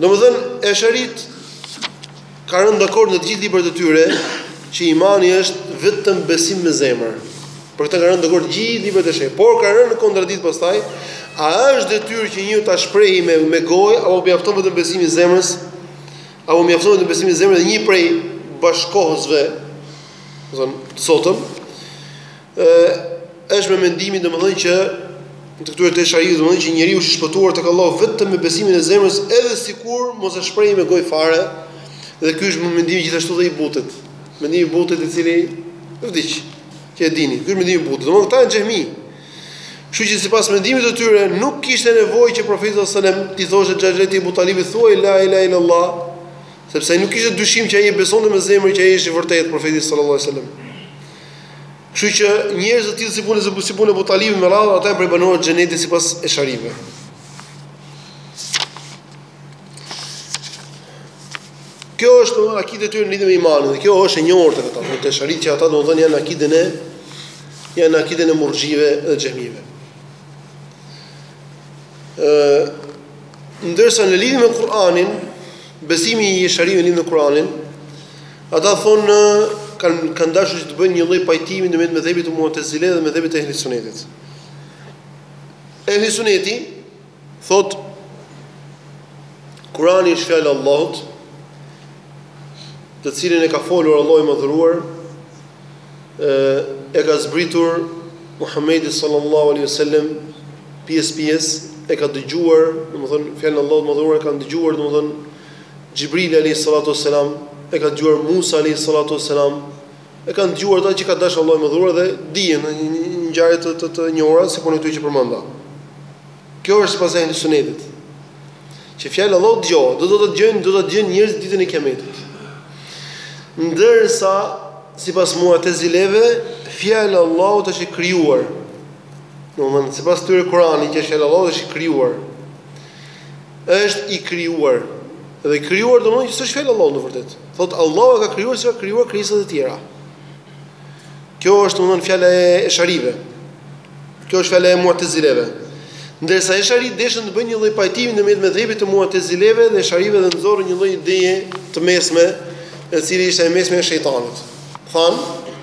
Domethënë, Esharit kanë rënë dakord në të gjithë librat e tyre që imani është vetëm besim me zemër. Për këtë kanë rënë dakord të gjithë librat e esharive, por kanë rënë në kontradikt pastaj, a është detyrë që njeriu ta shprehi me me gojë apo mjafton vetëm besimi i zemrës? Apo mjafton vetëm besimi i zemrës dhe një prej bashkëkohësve, domethënë, të sotëm, Ë është me mendimin domethënë që të këtyre esharive domethënë që njeriu është i shpëtuar tek Allahu vetëm me besimin e zemrës edhe sikur mos e shprehi me gojë fare dhe ky është mendimi gjithashtu dhe i butit mendimi i butit i cili vdiq që e dini ky është mendimi i butit domethënë këta janë xhehmi Kështu që sipas mendimit të tyre nuk kishte nevojë që profeti sallallahu alajhi wasallam t'i thoshte xhaxhait Ebu Talibit thuaj la ilaha illallah, sepse ai nuk kishte dyshim që ai e besonte me zemër që ai ishte vërtet profeti sallallahu alajhi wasallam. Kështu që njerëz të tillë si puna e si puna e Ebu Talibit me radhë ata janë prej banorëve të xhennetit sipas esharive. Kjo është domethënë akideja e tyre lidhur me imanin dhe kjo është e njohur tek ata. te esharitë që ata domethënë janë akiden e janë akiden e murxhive dhe xhehmive. Ë ndërsa në lidhje me Kur'anin, besimi i esharive në Kur'anin, Ata thonë kanë kanë dashur që të bëjnë një lloj pajtimi në mes medhhebit të Mu'tezile dhe medhhebit të Ehli Sunetit. Ehli Suneti thotë Kurani është fjalë e Allahut, të cilën e ka folur Allahu i madhëruar, e ka zbritur Muhamedit sallallahu alaihi wasallam pjesë pjesë e ka dëgjuar, domethënë fjalën e Allahut të madhëruar e kanë dëgjuar domethënë Xhibrili alejhi salatu ves selam, e ka dëgjuar Musa alejhi salatu ves selam, e kanë dëgjuar ata që ka dashur Allahu i Madhëruar dhe dihen ngjarje të të, të njohura si puna e këtyre që përmenda. Kjo është sipas ehli sunetit. Që fjala e Allahut dëgjohet, do do të dëgjojnë, do të dëgjojnë njerëzit ditën e Kiametit. Ndërsa sipas muatezileve, fjala e Allahut është e krijuar. Domthonë sipas tyre Kurani që është fjalë e Allahut është i krijuar. është i krijuar. Dhe i krijuar domethënë që s'është fjalë e Allahut në të vërtetë. Thotë Allahu e ka krijuar siç ka krijuar krijesat e tjera. Kjo është domethënë fjala e esharive. Kjo është fjala e mu'tazileve. Ndërsa esharitë deshën të bëjnë një lloj pajtimi në mes medhhebit të mu'tazileve dhe esharive dhe nxorrën një lloj ideje të mesme, e cila ishte e mesme e shejtanit. Thanë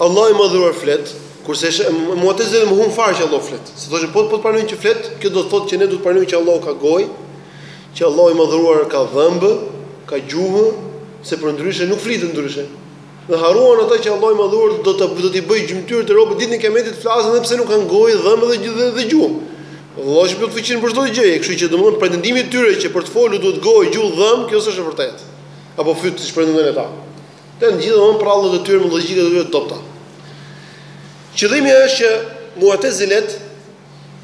Allahu i madhëruar flet, kurse muatezilet e mohuan fare që Allahu flet. Se thoshin po po të pranojmë që flet, kjo do të thotë që ne do të pranojmë që Allahu ka gojë, që Allahu i madhëruar ka dhëmbë, ka gjuhë, se për ndryshe nuk flitet ndryshe. Dhe harruan ata që Allahu i madhëruar do të do t'i bëjë gjymtyrët e robit ditën e kiametit të flasin edhe pse nuk kanë gojë, dhëmbë dhe dhe dhe gjuhë. Allahu është i plotfuqishëm për çdo gjë, kështu që domthonë pretendimi i tyre që për të folur duhet gojë, gjuhë, dhëmbë, kjo s'është e vërtetë. Apo fyt siç pretendojnë ata. Të ngjithet domthonë përrallat e tyre me logjikat e tyre të dobëta. Qëllimi është që Mu'tazilet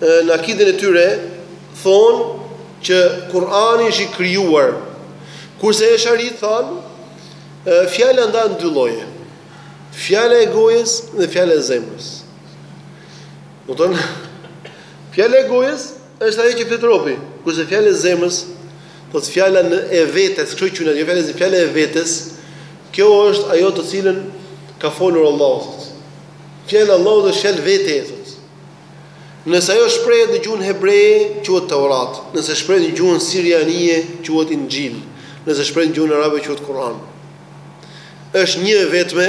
në akiden e tyre thonë që Kur'ani është i krijuar. Kurse Esh'aritë thonë fjala ndahet në dy lloje. Fjala e gojës dhe fjala e zemrës. Do të thonë fjala e gojës Është ajo që flet robi, kurse fjala e zemrës, thotë fjala e vetes, kështu quhet ajo fjalë, fjala e vetes, kjo është ajo të cilën ka folur Allahu. Fjala e Allahut është fjalë vete, thotë. Nëse ajo shprehet në gjuhën hebreje, quhet Taurat. Nëse shprehet në gjuhën sirianije, quhet Inxhil. Nëse shprehet në gjuhën arabe, quhet Kur'an. Është një e vetme,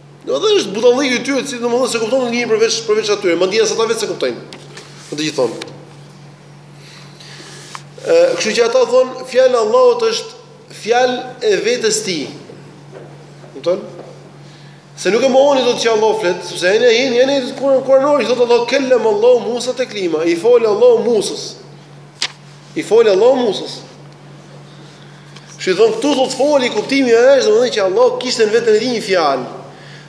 Domethënë është budalliku i tyre, që domethënë s'e kupton ndonjë përveç përveç atyre, madje as ata vetë s'e kuptojnë. Në të gjithë thonë. Ë, kështu që ata thonë, fjala e Allahut është fjalë e vetes së tij. Kupton? Se nuk e mohojnë dot që Allahu flet, sepse ai ne jeni jeni kur kuranor thotë Allahu kellem Allahu Musa teklima, i foli Allahu Musës. I foli Allahu Musës. Ç'i thonë këtu, thotë, foli kuptimi është domethënë që Allahu kishte në veten e tij një fjalë.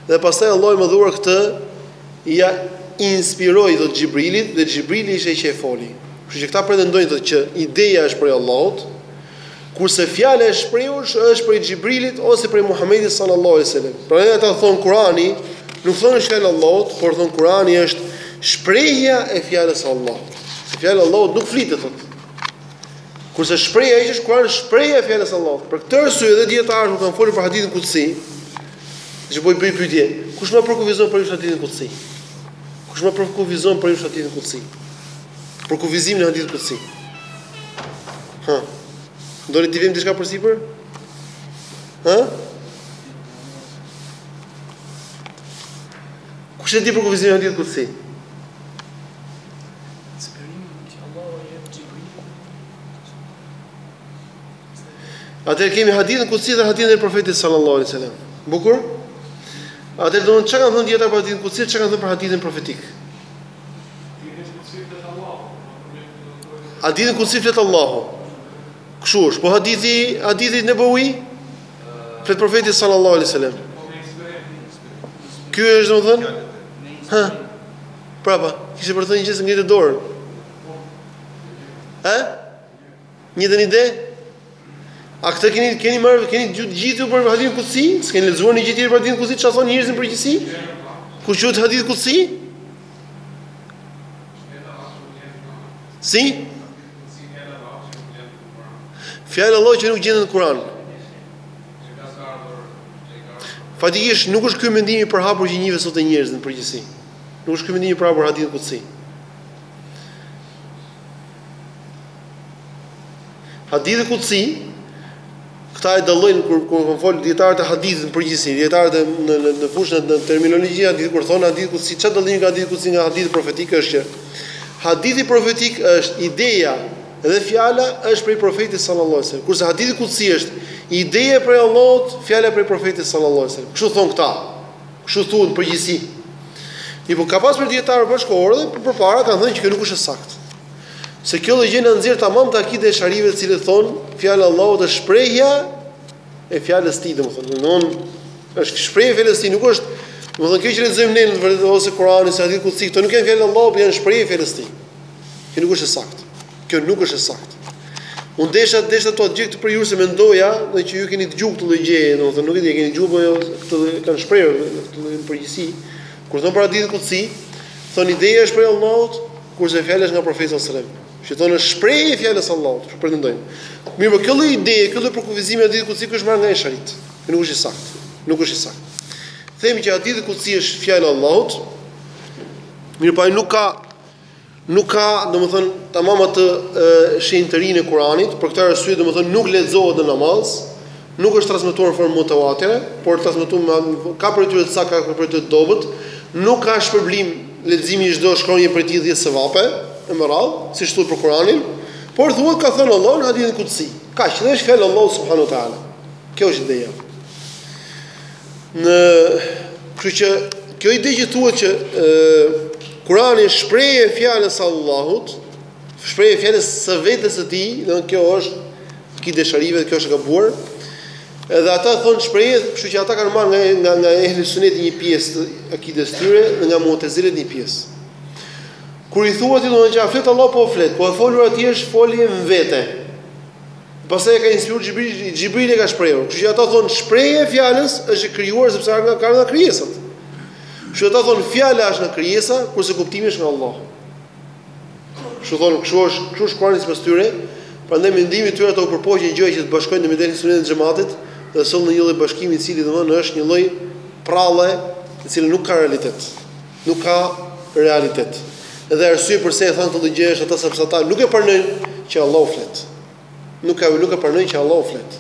Dhe pastaj Allahu i madhëruar këtë ia inspiroi, thotë, Xhibrilit dhe Xhibrili ishte që e foli. Kështu që këta pretendojnë thotë që ideja është prej Allahut. Kurse fjala e shprehur është prej Xhibrilit ose prej Muhamedit sallallahu alaihi wasallam. Prandaj ata thon Kurani, nuk thonë është fjala e Allahut, por thon Kurani është shprehja e fjalës së Allahut. Se fjala e Allahut nuk flitet thotë. Kurse shprehja që është Kurani është shprehja e fjalës së Allahut. Për këtë arsye edhe dietarët kur kanë folur për hadithin kutsi, t'ju bëj një pyetje, kush më përkufizon për hadithin kutsi? Kush më përkufizon për hadithin kutsi? Përkufizimin e hadithit kutsi. Hë. Do të divim diçka përsipër? Hë? Kush e di përkufizimin e hadithit kutsi? A e kemi hadithin kutsi dhe hadithin e profetit sallallahu alaihi wasallam. Bukur? Atë domethënë çka kanë thënë dijetarët për hadithin kutsi, çka kanë thënë për hadithin profetik. Hadithin kutsi flet Allahu? Kështu është, po hadithi, hadithi nebeui? Flet profeti sallallahu alaihi wasallam. Kjo është domethënë? Ha? Prapa, kishte për të thënë një gjë se ngriti dorën. Ha? Një ide, një ide? A këtë e keni keni marrë keni ju të gjithë ju për hadith kutsi? S'keni lexuar një gjë tjetër për hadith kutsi çfarë thonë njerëzit në përgjithësi? Ku quhet hadith kutsi? Si? Fjala e Allahut që nuk gjendet në Kur'an. Faktikisht nuk është ky mendimi i përhapur që njihet sot te njerëzit në përgjithësi. Nuk është ky mendimi i përhapur hadith kutsi. Hadithi kutsi, këta e dallojnë kur kur kanë fol dietarët e hadithit në përgjithësi, dietarët e në në në fushën e terminologjisë hadithit kur thonë hadithi kutsi, çfarë dallimi ka hadithi kutsi nga hadithi profetik është që hadithi profetik është ideja dhe fjala është prej profetit sallallahu alajhi wasallam, kurse hadithi kutsi është ideja prej Allahut, fjala prej profetit sallallahu alajhi wasallam. Kështu thon këta. Kështu thuhet në përgjithësi. Mirpo ka pasur dietarë bashkëkohorë dhe përpara kanë thënë që kjo nuk është e saktë. Se kjo lloj gjë na nxjerr tamam te akideja e esharive të cilët thonë fjala e Allahut është shprehja e fjalës tij, domethënë, domethënë është shprehja e fjalës tij, nuk është domethënë kjo që lexojmë ne në vërtetë ose Kur'ani ose hadith kutsi, këto nuk janë fjalë e Allahut, por janë shprehje e fjalës tij. Kjo nuk është e saktë. Kjo nuk është e saktë. Unë desha desha ta dëgjoj këtë prej jush se mendoja dhe që ju keni dëgjuar këtë lloj gjëje, domethënë nuk e di, e keni dëgjuar apo jo, këtë ide e kanë shprehur në këtë lloj përgjithësi. Kur thon për hadithin kutsi, thon ideja është prej Allahut, kurse fjala është nga profeti sallallahu alajhi wasallam. Që thonë është shprehje e fjalës së Allahut, që pretendojnë. Mirëpo kjo lloj ideje, ky lloj përkufizimi i hadithit kutsi është marrë nga Esharit. Kjo nuk është e saktë. Nuk është e saktë. Themi që hadithi kutsi është fjala e Allahut. Mirëpo ai nuk ka Nuk ka, domethënë, tamam atë shenjtërinë e Kuranit, për këtë arsye, domethënë, nuk lexohet në namaz, nuk është transmetuar në formë mutawatire, por është transmetuar nga ka prej tyre të saktë, ka prej tyre të dobët, nuk ka shpërblim leximi i çdo shkronje prej tij dhjetë sevape e me radhë, siç thuhet për Kuranin, por thuhet ka thënë Allahu në hadithin kudsi. Kaq, dhe është fjalë e Allahut subhanahu wa taala. Kjo është ideja. Në kështu që kjo ide që thuhet që ë Kurani është shprehje e fjalës së Allahut, shprehje e fjalës së vetes së tij, do kjo është akide e esharive dhe kjo është e gabuar. Edhe ata thonë shprehje, kështu që ata kanë marrë nga nga nga ehli suneti një pjesë të akides tyre dhe nga mutezilet një pjesë. Kur i thua ti domethënë që a flet Allah po flet, po e folura e tij është folje në vete. Pastaj e ka inspiruar Xhibrili, Xhibrili e ka shprehur. Kështu që ata thonë shprehja e fjalës është e krijuar sepse ka nga ka nga krijesat. Kështu që ata thonë fjala është nga krijesa, kurse kuptimi është nga Allahu. Kështu thonë, kështu është, kështu është Kurani sipas tyre. Prandaj mendimi i tyre ata u përpoqën gjoja që të bashkojnë në mesin e sunetit dhe xhamatit dhe sollën një lloj bashkimi i cili domthonë është një lloj pralle, e cila nuk ka realitet. Nuk ka realitet. Dhe arsyeja përse e thanë këtë gjë është ata sepse ata nuk e pranojnë që Allahu flet. Nuk ka nuk e pranojnë që Allahu flet.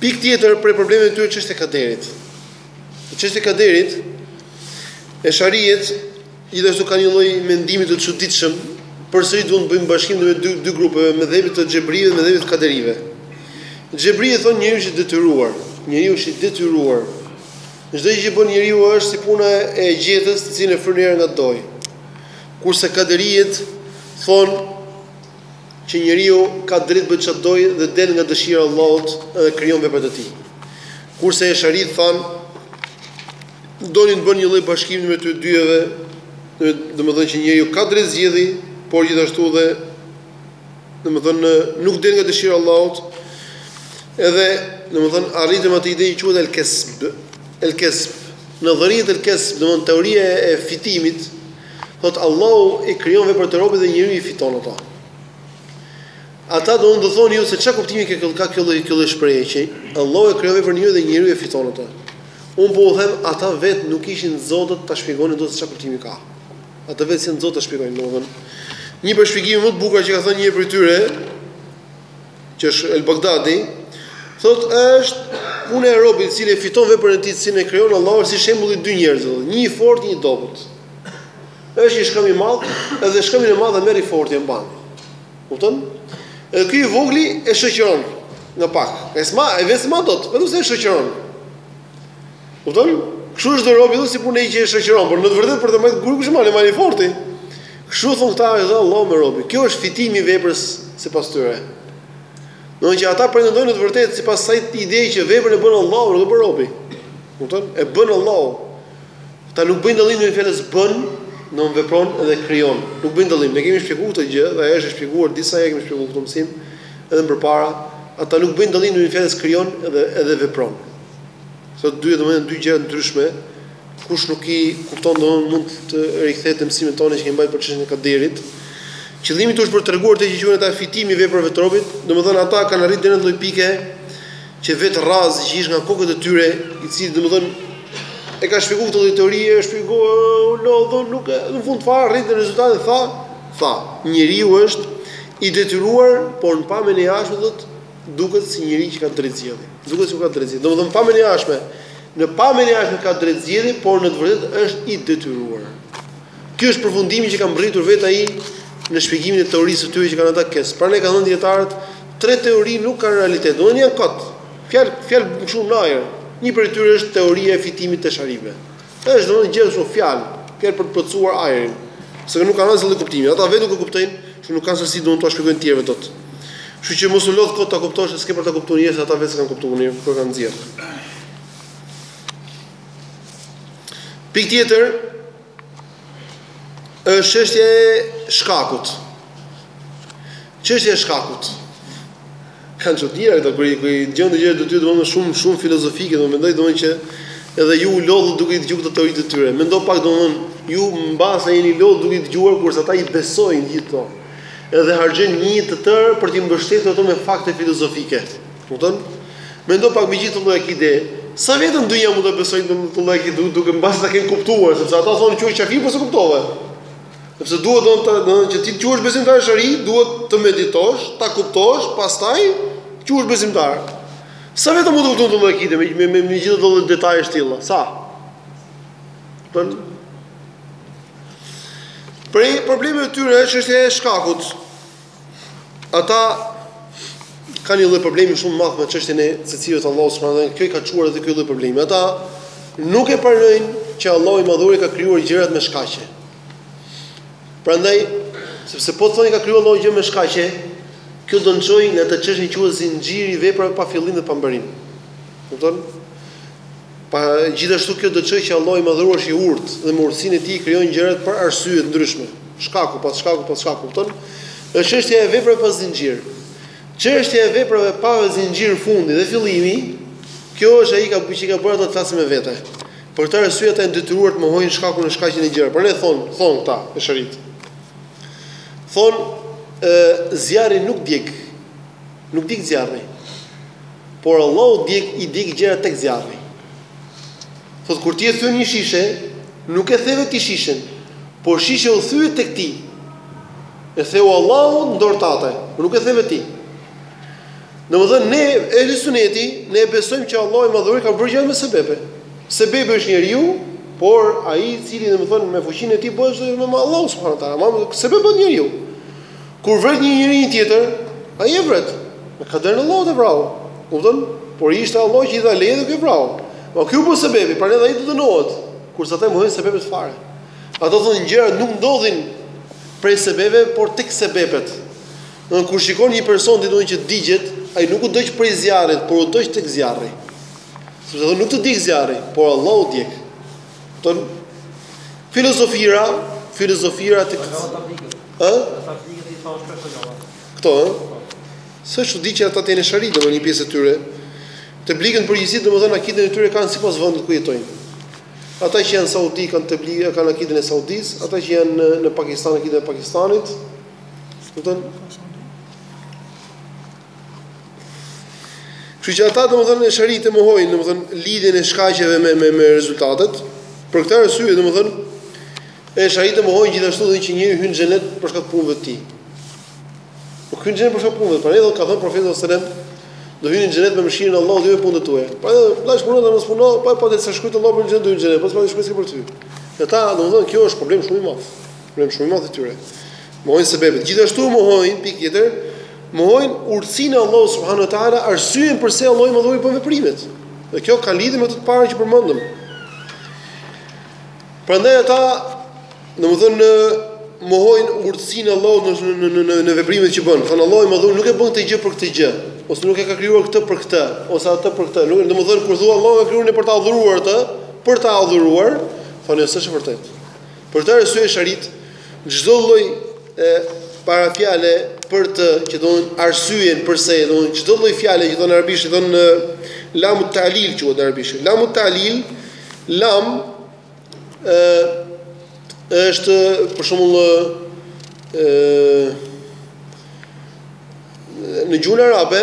Pikë tjetër prej problemeve të tyre çështja e kaderit. Çështja e kaderit esh'arijet edhe kanë një lloj mendimi të çuditshëm, përsëri duan të bëjnë bashkim ndërmjet dy dy grupeve, medhhebit të xhebrive, medhhebit të kaderive. Xhebrijet thonë njeriu është i detyruar, njeriu është i detyruar. Çdo gjë që bën njeriu është si puna e gjethes, të cilën e fryn era nga të dojë. Kurse kaderiet thonë që njeriu ka të drejtë të bëjë çfarë të dojë dhe del nga dëshira e Allahut dhe krijon veprat e tij. Kurse Esh'aritë thanë, donin të bënin një lloj bashkimi ndërmjet të dyjave, domethënë që njeriu ka të drejtë zgjedhje, por gjithashtu dhe domethënë nuk del nga dëshira e Allahut. Edhe domethënë arritën në atë ide që quhet el-kesb, el-kesb. Nedherijet el-kesb, domethënë teoria e fitimit, Thotë, Allahu i krijon veprat e robit dhe njeriu i fiton ato. Ata do të thoni ju se ça kuptimi ke ka kjo lloj kjo lloj shprehje që Allahu e krijon veprën e njeriut dhe njeriu e fiton atë. Unë po ju them ata vetë nuk ishin të zotët ta shpjegonin dot se ça kuptimi ka. Ata vetë s'janë të zotët ta shpjegojnë, domethënë. Një prej shpjegimeve më të bukura që ka thënë një prej tyre, që është El Baghdadi, thotë është puna e robit i cili e fiton veprën e tij të cilën e krijon Allahu si shembulli i dy njerëzve, një i fortë, një i dobët. Është një shkëmb i madh, edhe shkëmbin e madh e merr i forti e mban. Kupton? Edhe ky i vogli e shoqëron nja pak. E s'ma, e vetë s'mban dot, vetëm se e shoqëron. Kupton? Kështu është dhe robi, si punë që e shoqëron, por në të vërtetë për të mbajtur gurin e madh e mban i forti. Kështu thonë këta edhe Allahu me robin. Ky është fitimi i veprës sipas tyre. Do thotë ata pretendojnë në të vërtetë sipas asaj ideje që veprën e bën Allahu, nuk e bën robi. Kupton? E bën Allahu. Ata nuk bëjnë dallim ndërmjet fjalës bën, vepron dhe krijon. Nuk bëjnë dallim. Ne kemi shpjeguar këtë gjë, dhe ajo është shpjeguar disa herë kemi shpjeguar këtë mësim edhe më përpara. Ata nuk bëjnë dallim ndërmjet fjalës krijon dhe edhe vepron. Këto dy domethënë dy gjëra të ndryshme. Kush nuk i kupton domthonë mund të rikthehet te mësimet tona që kemi mbajtur për çështjen e kaderit. Qëllimi këtu është për të treguar atë që e quajnë ata fitimi i veprave të robit, domethënë ata kanë arritur deri në atë lloj pike që vetë Raziu që ish nga kokët e tyre, i cili domethënë e ka shpjeguar këtë lloj teorie, e shpjegoi, u lodh, në fund fare arriti në rezultat e tha, tha, njeriu është i detyruar, por në pamjen e jashtme thotë Duket si njeri që ka drejtë zgjedhje. Duket sikur ka drejtë zgjedhje. Domethënë në pamjen e jashtme, në pamjen e jashtme ka drejtë zgjedhje, por në të vërtetë është i detyruar. Ky është përfundimi që ka mbërritur vetë ai në shpjegimin e teorisë së tyre që kanë ata kesb. Prandaj kanë thënë dijetarët, tre teori nuk kanë realitet, domethënë janë kot. Fjalë fjalë shumë në ajër. Një prej tyre është teoria e fitimit te esharive. Është domethënë gjë fjalë, fjalë për të plotësuar ajrin, se nuk kanë asnjë lloj kuptimi. Ata vetë nuk e kuptojnë, që nuk kanë se si do mund ta shpjegojnë të tjerëve dot. Kështu që mos u lodh kot ta kuptosh, s'ke për ta kuptuar se ata vetë s'e kanë kuptuar kur e kanë nxjerr. Pikë tjetër është çështja e shkakut. Çështja e shkakut. Kanë çudira këta kur i kur i dëgjon gjëra të tilla, domethënë shumë shumë filozofike, domethënë mendoj domethënë që edhe ju u lodhët duke i dëgjuar këto teori të tyre. Mendo pak domethënë, ju mbase jeni lodhur duke i dëgjuar kurse ata i besojnë gjithë këto. Edhe harxhojnë një jetë të tërë për t'i mbështetur ato me fakte filozofike. Kupton? Mendo pak me një lloj akide, sa veta në dynja mund të besojnë në këtë lloj akide duke mbase ta kenë kuptuar, sepse ata thonë quhesh qafir po s'e kuptove. Sepse duhet domethënë që ti të quhesh besimtar eshari, duhet të meditosh, ta kuptosh, pastaj të quhesh besimtar. Sa veta mund ta kuptojnë këtë akide me me me, me gjithë ato detaje të tilla. Sa? Prej problemeve të tyre është çështja e shkakut. Ata kanë një lloj problemi shumë të madh me çështjen e cilësive të Allahut subhanahu wa taala kjo i ka çuar te ky lloj problemi. Ata nuk e pranojnë që Allahu i madhuri ka krijuar gjërat me shkaqe. Prandaj, sepse po tha ka krijuar Allahu gjë me shkaqe, kjo do të çojë në atë çështje që quhet zinxhiri i veprave pa fillim dhe pa mbarim. Kupton? Gjithashtu kjo do të çojë që Allahu i Madhëruar është i urtë dhe me urtësinë e Tij krijon gjërat për arsye të ndryshme, shkaku pas shkaku pas shkaku, kupton? Është çështja e veprave pa zinxhir. Çështja e veprave pa zinxhir fundi dhe fillimi, kjo është ajo që i ka bërë ata të flasin me vete. Për këtë arsye ata janë detyruar të mohojnë shkakun e shkaqet e gjërave. Prandaj thon, thon këta, esharit. Thon, ë zjarri nuk djeg. Nuk djeg zjarri. Por Allahu djeg i djeg gjërat tek zjarri. Thot kur ti e thyen një shishe, nuk e theve ti shishen, por shishja u thye tek ti. E theu Allahu në dorë tate, por nuk e theve ti. Domethënë ne ehli suneti ne besojmë që Allahu i madhuri ka bërë gjëra me sebepe. Sebebi është njeriu, por ai i cili domethënë me fuqinë e tij bëhet çdo gjë është Allahu subhanahu wa taala, s'e bën njeriu. Kur vret një njeri një tjetër, ai e vret. Me kaderin e Allahut e vrau. Kupton? Por ishte Allahu që i dha leje dhe ky vrau. Po ky u bë sebebi, prandaj ai do dënohet. Kurse ata mohojnë sebepet fare. Ata thonë gjërat nuk ndodhin prej sebepeve, por tek sebepet. Do kur shikon një person ti donë që digjet, ai nuk u dogj prej zjarrit, por u dogj tek zjarri. Sepse do nuk të djeg zjarri, por Allahu të djeg. Thonë filozofira, filozofira tek Ë? Këto, ë? S'është çudi që ata të jenë eshari, domethënë një pjesë e tyre, teblikët në përgjithësi, domethënë akiden e tyre e kanë sipas vendit ku jetojnë. Ata që janë Saudi, kanë teblikët, kanë akiden e Saudisë, ata që janë në, në Pakistan, akiden e Pakistanit, domethënë, Kështu që ata domethënë esharitë mohojnë domethënë lidhjen e shkaqeve me me me rezultatet. Për këtë arsye domethënë esharitë mohojnë gjithashtu edhe që njeriu hyn në xhenet për shkak të punëve të tij. Po hyn në xhenet për shkak të punëve, prandaj dhe ka thënë profeti sallallahu alajhi wasallam do hyni në xhenet me mëshirën e Allahut dhe jo me punët tuaja. Prandaj vlla punon dhe mos punon, pa po të shkruajë Allahu për xhenet do hysh në xhenet, po s'ka shkruajt për ty. Këta domethënë kjo është problem shumë i madh. Problem shumë i madh i tyre. Mohojnë sebepet. Gjithashtu mohojnë pikë tjetër, mohojnë urtësinë e Allahut subhanahu wa taala, arsyen përse Allahu i Madhëruar bën veprimet. Dhe kjo ka lidhje me atë të parën që përmendëm. Prandaj ata, domethënë mohojnë urtësinë e Allahut në në në në në veprimet që bën. Thonë Allahu i Madhëruar nuk e bën këtë gjë për këtë gjë, ose nuk e ka krijuar këtë për këtë, ose atë për këtë. Nuk, domethënë kur thua Allahu e ka krijuar për ta adhuruar atë, për ta adhuruar, thonë s'është e vërtetë. Për këtë arsye esharitë çdo lloj ë parafjale për të që tregon arsyen përse tregon çdo lloj fjale që thonë arabisht i thonë lam talil quhet në arabisht. Lam talil lam ë është për shembull ë në gjuhën arabe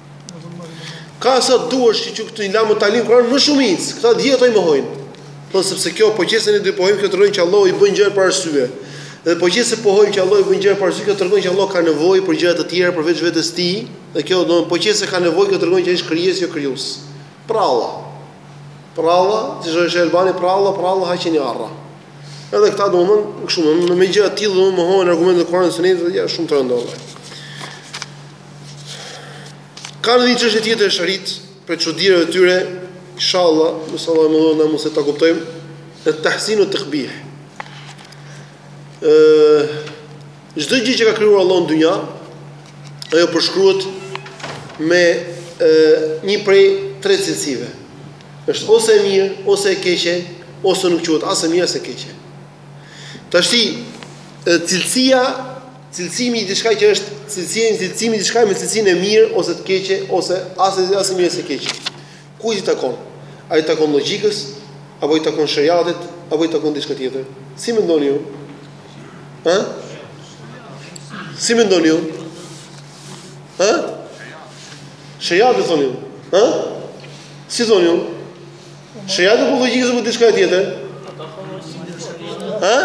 Ka sa të duash që këto lam talil në Kur'an me shumicë, këta dihet i mohojnë. Po sepse kjo po qe se ne do i pohojmë kjo tregon që Allahu i bën gjëra për arsye. Dhe po qe se pohojmë që Allahu i bën gjëra për arsye, kjo tregon që Allahu ka nevojë për gjëra të tjera përveç vetes tij, dhe kjo do të po qe se ka nevojë kjo tregon që ai është krijesë jo krijues. Pralla. Pralla, ti je shel bani pralla, pralla ha qeni arra. Edhe këta domthon, kështu më me gjëra të tilla domthon mohojnë argumentet e Kur'anit dhe Sunetit, gjë shumë e rëndë. Kanë dhe një çështje tjetër esharitë prej çudirave të tyre, inshallah, nëse Allahu i Madhëruar na mundëson ta kuptojmë, e tahsinu takbih. Ëh, çdo gjë që ka krijuar Allahu në dynja, ajo përshkruhet me e, një prej tre cilësive. Është ose e mirë, ose e keqe, ose nuk quhet as e mirë as e keqe. Tashti cilësia, cilësimi i diçkaje që është cilësia e cilësimi i diçkaje me cilësinë e mirë ose të keqe ose as e as e mirë as e keqe. Kujt i takon? A i takon logjikës apo i takon sheriatit apo i takon diçka tjetër? Si mendoni ju? Ë? Si mendoni ju? Ë? Sheriati thoni ju. Ë? Si thoni ju? Sheriatit apo logjikës apo diçka tjetër? Ha?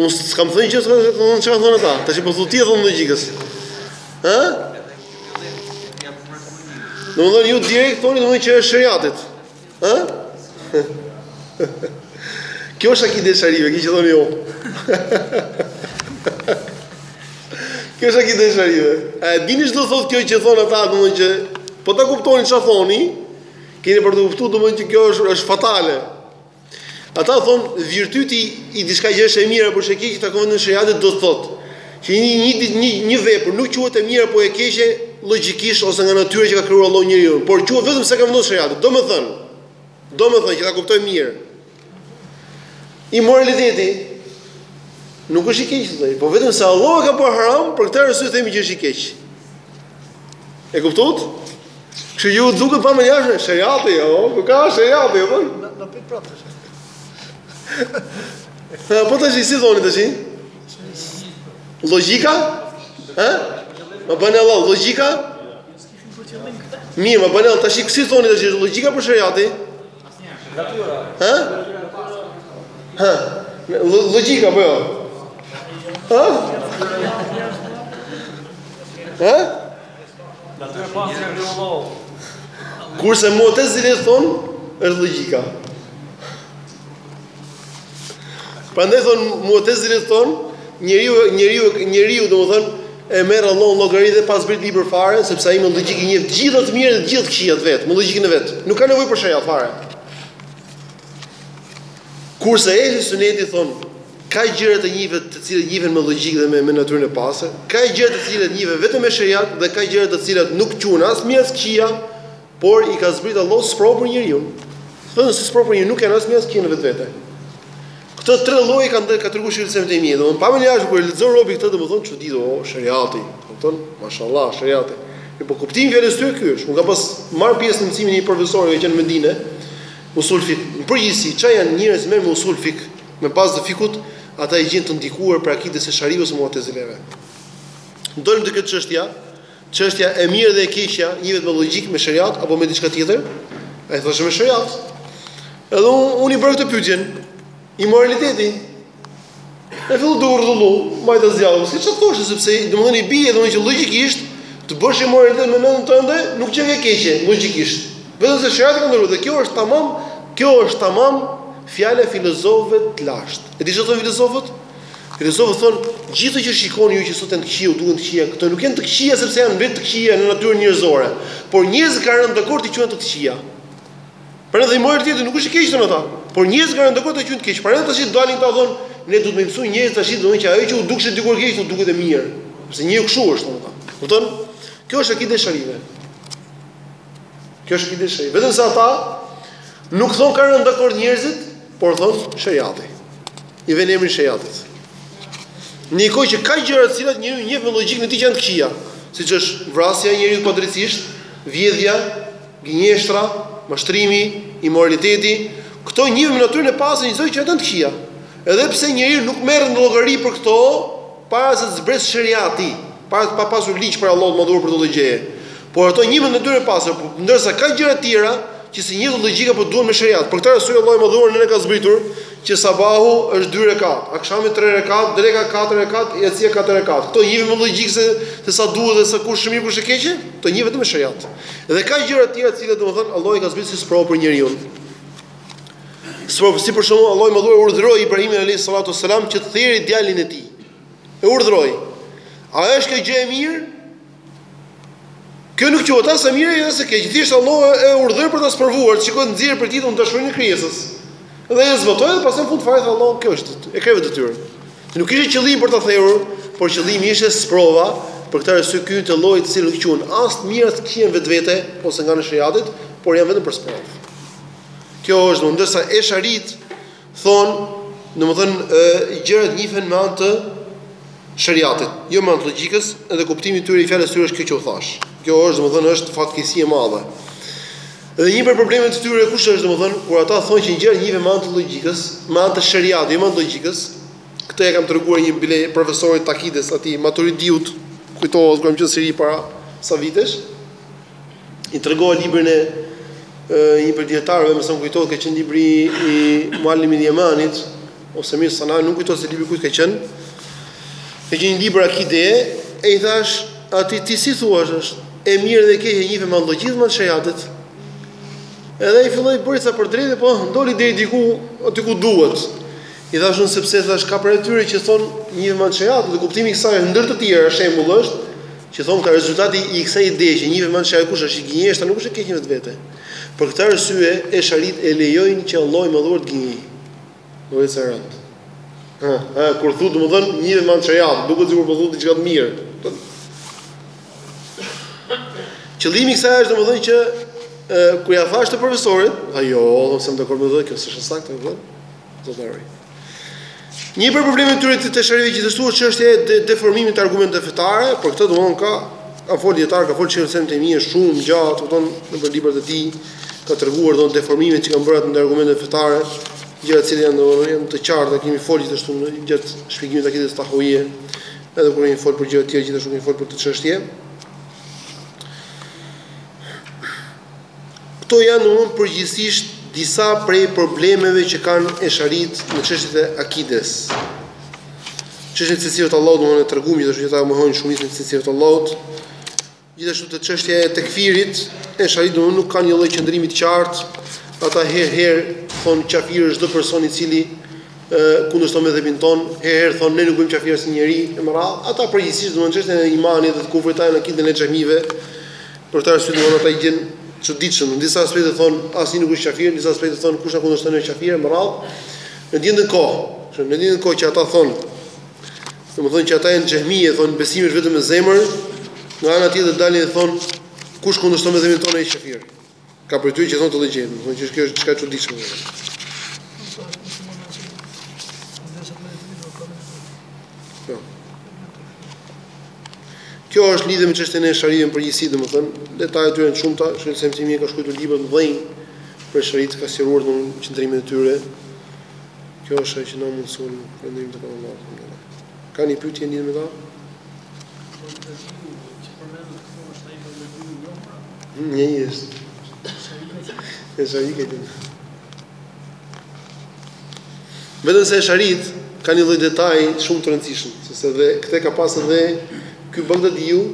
Unë s'kam thënë që s'kam thënë çfarë kanë thënë ata. Ta që përthu po tje thënë logjikës. Ha? Domethënë ju direkt thoni domethënë që është sheriatit. Ha? Kjo është akide e esh'arive, kjo që thoni ju. Ha? Kjo është akide e esh'arive. A e dini ç'do thotë kjo që thonë ata, domethënë që po ta kuptoni çfarë thoni, keni për të kuptuar domethënë që kjo është është fatale. Ata thonë virtyti i diçka që është e mirë apo është e keqe i takon sheriatit do të thotë që një një një një vepër nuk quhet e mirë apo e keqe logjikisht ose nga natyra që ka krijuar Allahu njeriun, por quhet vetëm se ka vendosur sheriati. Domethënë, domethënë që ta kuptoni mirë. Imoraliteti nuk është i keq thotë ai, po vetëm se Allahu e ka bërë haram, për këtë arsye themi që është i keq. E kuptuat? Kështu ju duket pa më jashtë sheriati, jo, ku ka sheriati, po. Do pik prapë tash. E po tash si thoni tash? Logjika? Ë? Po bën Allah logjika? Mirë, më bënë, tashti si thoni tashti logjika apo sheriati? Ha? Ha? Logjika, po apo jo? Ha? Ha? Kurse mu'tezilit thonë, është logjika. Prandaj thon Mu'tazilit thon, njeriu njeriu njeriu domethën e merr Allahu në llogari dhe pa zbrit libër fare, sepse ai me logjikë i njeh të gjitha të mirat dhe të gjitha të këqijat vet, me logjikën e vet. Nuk ka nevojë për sheriat fare. Kurse ehli suneti thon, ka gjëra të cilat të cilat njihen me logjikë dhe me, me natyrën e pastër, ka gjëra të cilat njihen vetëm me sheriat dhe ka gjëra të cilat nuk quhen as të mira as të këqija, Por i ka zbrit Allahu sprovë për njeriun. Këto janë si sprovë për njeriun, nuk janë as mirë as keq në vetvete. Këto tre lloje dhe ka treguar Sheikhul Islam Ibn Tejmije, domthon pa më jashtë kur e lexon robi këtë domthon çudi o shariati, kupton? Mashallah shariati. Mirë, po kuptimi i fjalës tyre ky është. Unë kam pas marrë pjesë në mësimin e një profesori që qe në Medinë, usul fik. Në përgjithësi, çfarë janë njerëz merren me usul fik, me bazat e fikut, ata i gjen të ndikuar prej akides së esh'arive ose Mu'tazileve. Dolëm te kjo çështja, Çështja e mirë dhe e keqja njihet me llogjikë, me sheriat apo me diçka tjetër? Ai thoshte me sheriat. Edhe unë un i bëra këtë pyetjen, imoraliteti. E filloi t'u rrotullu, majtas djathtas, s'di ç'të thoshte, sepse domethënë i bie domethënë që logjikisht, të bësh imoralitet me nënën tënde, nuk qenka e keqe, logjikisht. Vetëm se sheriati e ka ndalu dhe kjo është tamam, kjo është tamam fjala e filozofëve të lashtë. E di ça thonë filozofët? Filozofët thonë, gjithë që shikoni ju që sot janë të këqija, duken të këqija, këto nuk janë të këqija sepse janë vetë të këqija në natyrën njerëzore, por njerëzit kanë rënë dakord të quhen të këqija. Prandaj dhe imoraliteti nuk është i keq thonë ata, por njerëzit kanë rënë dakord të quhen të keq. Prandaj tash dalin këta thonë, ne duhet të mësojmë njerëzit tash domethënë që ajo që u dukshe dikur keq u duket e mirë, sepse njeriu kështu është thonë ata. Kupton? Kjo është akidja e esharive. Kjo është akidja e esharive. Vetëm se ata nuk thonë kanë rënë dakord njerëzit, por thonë sheriati. I vënë emrin sheriatit. Në një kohë që ka gjëra të cilat njeriu i njeh me logjikën e tij që janë të këqija, siç është vrasja e njeriu padrejtisht, vjedhja, gënjeshtra, mashtrimi, imoraliteti, këto njihen me natyrën e pastër njerëzore që janë të këqija. Edhe pse njeriu nuk merret në llogari për këto, para se të zbresë sheriati, pra pa pasur ligj prej Allahut të madhëruar për këto gjëra. Por ato njihen me natyrën e pastër, ndërsa ka gjëra të tjera që s'njihen me logjikë po duhen me sheriat. Për këtë arsye Allahu i madhëruar na e ka zbritur Që sabahu është dy rekat, akshami tre rekat, dreka katër rekat, jacia katër rekat. Këto s'njihen me logjikë se, se sa duhet dhe sa kush është e mirë kush e keqe, këto njihen vetëm me sheriat. Dhe ka gjëra të tjera të cilat domethënë Allahu i ka zbritur si sprovë për njeriun. Sprovë si për shembull Allahu i madhëruar e urdhëroi Ibrahimin alejhi salatu ue selam që të therë djalin e tij. E urdhëroi. A është kjo gjë e mirë? Kjo nuk quhet as e mirë e as e keqe, thjesht Allahu e urdhëroi për ta sprovuar, sikur të nxjerrë prej tij dashurinë e krijesës. Dhe e zbatoi dhe pastaj në fund fare tha Allahu kjo është, e kreve detyrën. Se nuk kishte qëllim për ta therur, por qëllimi ishte sprova, për këtë arsye këto të llojit të tillë nuk quhen as të mira as të këqija në vetvete ose nga ana e shariatit, por janë vetëm për sprovë. Kjo është domethënë, ndërsa esharitë thonë, domethënë gjërat njihen me anë të shariatit, jo me anë të logjikës, edhe kuptimi i tyre i fjalës së tyre është kjo që u thash. Kjo është domethënë është fatkeqësi e madhe. Dhe një prej problemeve të tyre kush është domethënë kur ata thonë që gjërat njihen me anë të logjikës, me anë të shariatit, jo me anë të logjikës. Këtë e kam treguar një bile profesorit të akides atij Maturidiut, kujtohet kur kam qenë në Siri para sa vitesh. i tregova librin e një prej dijetarëve, me sa më kujtohet ka qenë libri i Muallimit Jemanit ose Emir Sananit, nuk kujtohet se libri i kujt ka qenë. Ka qenë një libër akide e i thash atij ti si thua është e mira dhe e keqja njihet me llogjikë a me sheriat. Edhe i filloi bëri disa përdredhje, po doli deri diku aty ku duhet. I thash unë sepse thash ka prej tyre që thonë dhe kuptimi i kësaj është ndër të tjera shembull është që thonë ka rezultati i kësaj ideje që një mançerat kush është i gënjeshta nuk është e keqe në vetvete. Për këtë arsye esharit e lejojnë që Allahu i madhuar të gënjejë. Do të thotë rënd. Ha, ha, kur thotë domethënë një mançerat, duket sikur po thotë diçka të mirë. Qëllimi i kësaj është domethënë që kur ja thash atë profesorit, ajo, s'jam dakord me këtë, kjo s'është saktë, e kupton? Tjetër. Një prej problemeve të tyre të esharive gjithashtu është çështja e deformimit të argumenteve fetare, për këtë domthon ka ka fol dietar, ka fol shejh Ibn Tejmija shumë gjatë, domthon nëpër librat e tij ka treguar domthon deformimet që kanë bërë ata në argumentet fetare, gjëra të cilat janë domthon janë të qarta, kemi fol gjithashtu në gjatë shpjegimit të akidës tahavije, edhe kur kemi fol për gjëra të tjera gjithashtu kemi fol për këtë çështje. Këto janë domethënë përgjithësisht disa prej problemeve që kanë esharit në çështjet e akides. Çështjet e cilësive të Allahut, e treguam gjithashtu që ata mohojnë shumicën e cilësive të Allahut. Gjithashtu te çështja e tekfirit, esharit domethënë nuk kanë një lloj qëndrimi të qartë. Ata herë herë thonë kafir çdo person i cili ë kundërshton medhhebin tonë, herë herë thonë ne nuk bëjmë kafir asnjë njeri, e me radhë. Ata përgjithësisht domethënë në çështjen e imanit dhe të kufrit ata janë në akiden e xhehmive. Për këtë arsye domethënë ata i gjen të çuditshëm. Në disa aspekte thonë asnjë nuk është kafir, në disa aspekte thonë kush na kundërshton është kafir e me radhë. Në të njëjtën kohë, në të njëjtën kohë që ata thonë, domethënë që ata janë xehmije, thonë besimi është vetëm në zemër, nga ana tjetër dalin dhe thonë kush kundërshton medhhebin tonë ai është kafir. Ka prej tyre që thonë të dëgjojnë, thonë që kjo është diçka e çuditshme. Po. Kjo është në lidhje me çështjen e esharive në përgjithësi, domethënë, detajet e tyre janë të shumta, shejh Ibn Tejmija ka shkruar libra të mëdhenj për esharitë ka sqaruar domethënë qëndrimin e tyre. Kjo është ajo që na mundson, prandaj të kemi marrë. Ka një pyetje lidhur me ta? Një i është. Eshari këtë një. Vedën se esharit, ka një lloj detaji shumë të rëndësishëm, sepse dhe këtë ka pasë dhe ky Bagdadiu,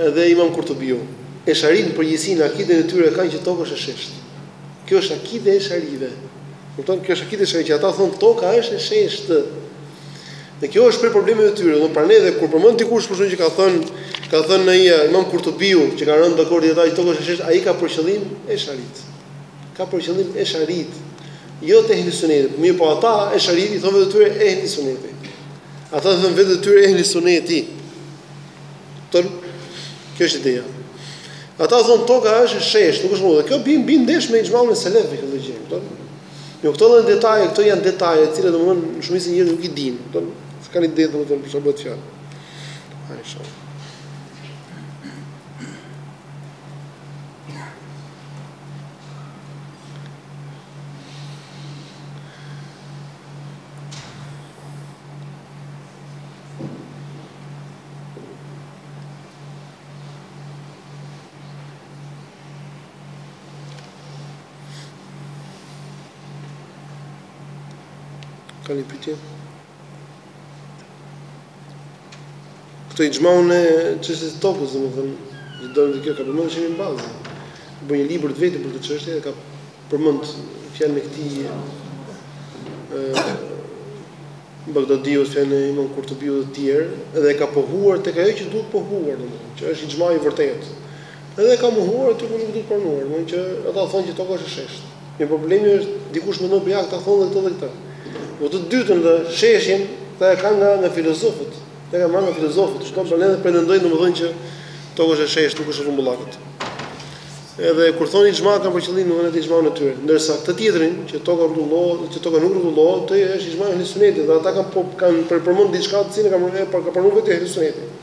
edhe imam Kurtubiu. Esharit në përgjithësi në akiden e tyre kanë që toka është e sheshtë. Kjo është akide e esharive. Kjo është akide e esharive, që ata thonë toka është e sheshtë. Dhe kjo është prej problemeve të tyre, prandaj edhe kur përmend dikush për shembull që ka thënë, ka thënë ai Imam Kurtubiu që ka rënë dakord që toka është e sheshtë ka për qëllim esharit. Ka për qëllim esharit. Jo te ehli sunetit, mirëpo ata esharit i thonë vetes së tyre ehli suneti. Ata i thonë vetes së tyre ehli suneti. Kupton, kjo është ideja. Ata thonë toka është e sheshtë, nuk është mundë. Kjo bie bie ndesh me ixhmain e selefëve që do gjejmë. Jo këto janë detaje, këto janë detaje të cilat domethënë shumica e njerëzve nuk i dinë, kupton? S'kan ide domethënë për çfarë bëhet fjalë. Ai shoh. Ka një pyetje? Këto ixhmaun e çështjes të tokës, domethënë, i dojnë të kjo, ka përmend që në bazë. Ka bërë një libër të vetëm për këtë çështje dhe ka përmend fjalën e këtij Bagdadiu fjalën e Imam Kurtubiut të tjerë dhe ka pohuar tek ajo që duhet pohuar, domethënë që është ixhmai i vërtetë. Edhe ka mohuar aty ku nuk duhet pranuar, domethënë që ata thonë që toka është e sheshtë. Mirë, po problemi është dikush mendon për ja këta thonë dhe këtë dhe këtë. Po të dytën dhe sheshin, këta e kanë nga nga filozofët. Këta kanë marrë nga filozofët, çdo planet dhe pretendojnë domethënë që toka është e sheshtë, nuk është e rrumbullakët. Edhe kur thonë ixhma kanë për qëllim domethënë ixhmaun e tyre, ndërsa këtë tjetrin që toka rrotullon, që toka nuk rrotullon, është ixhma ehli sunnetit dhe ata kanë po kanë për përmend diçka të cilën kanë për ka pranuar vetë ehli sunnetit.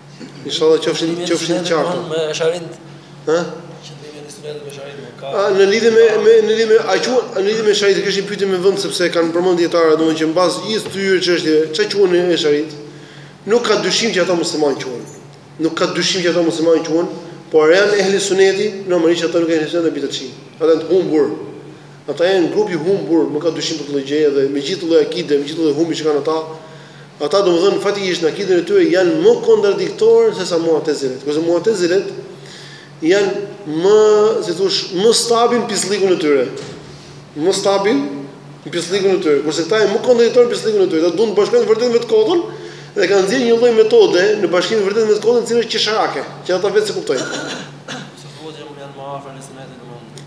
Inshallah qofshin qofshin të qarta. Me esharit. Hë? A në lidhje me me në lidhje me a quhen në lidhje me esharit kishte pyetje me vend sepse kanë përmend dietarë domethënë që mbas gjithë këtyre çështje çka quhen esharit nuk ka dyshim që ata musliman quhen nuk ka dyshim që ata musliman quhen por janë ehli suneti normalisht ata nuk janë ehli suneti bidatçi ata janë të humbur Ata janë grup i humbur, nuk ka dyshim për këtë gjë dhe me gjithë lloj akide, me gjithë lloj humbje që kanë ata, ata domethënë faktikisht në akiden e tyre janë më kontradiktorë se sa Mu'tazilet. Kurse Mu'tazilet janë më, si të thosh, më stabil pisllikun e tyre. Më stabil në pisllikun e tyre, kurse këta janë më kontradiktorë në pisllikun e tyre. Ata duan të bashkojnë të vërtetën me të kotën dhe kanë nxjerrë një lloj metode në bashkim të vërtetës me të kotën, e cila është qesharake, që ata vetë s'e kuptojnë.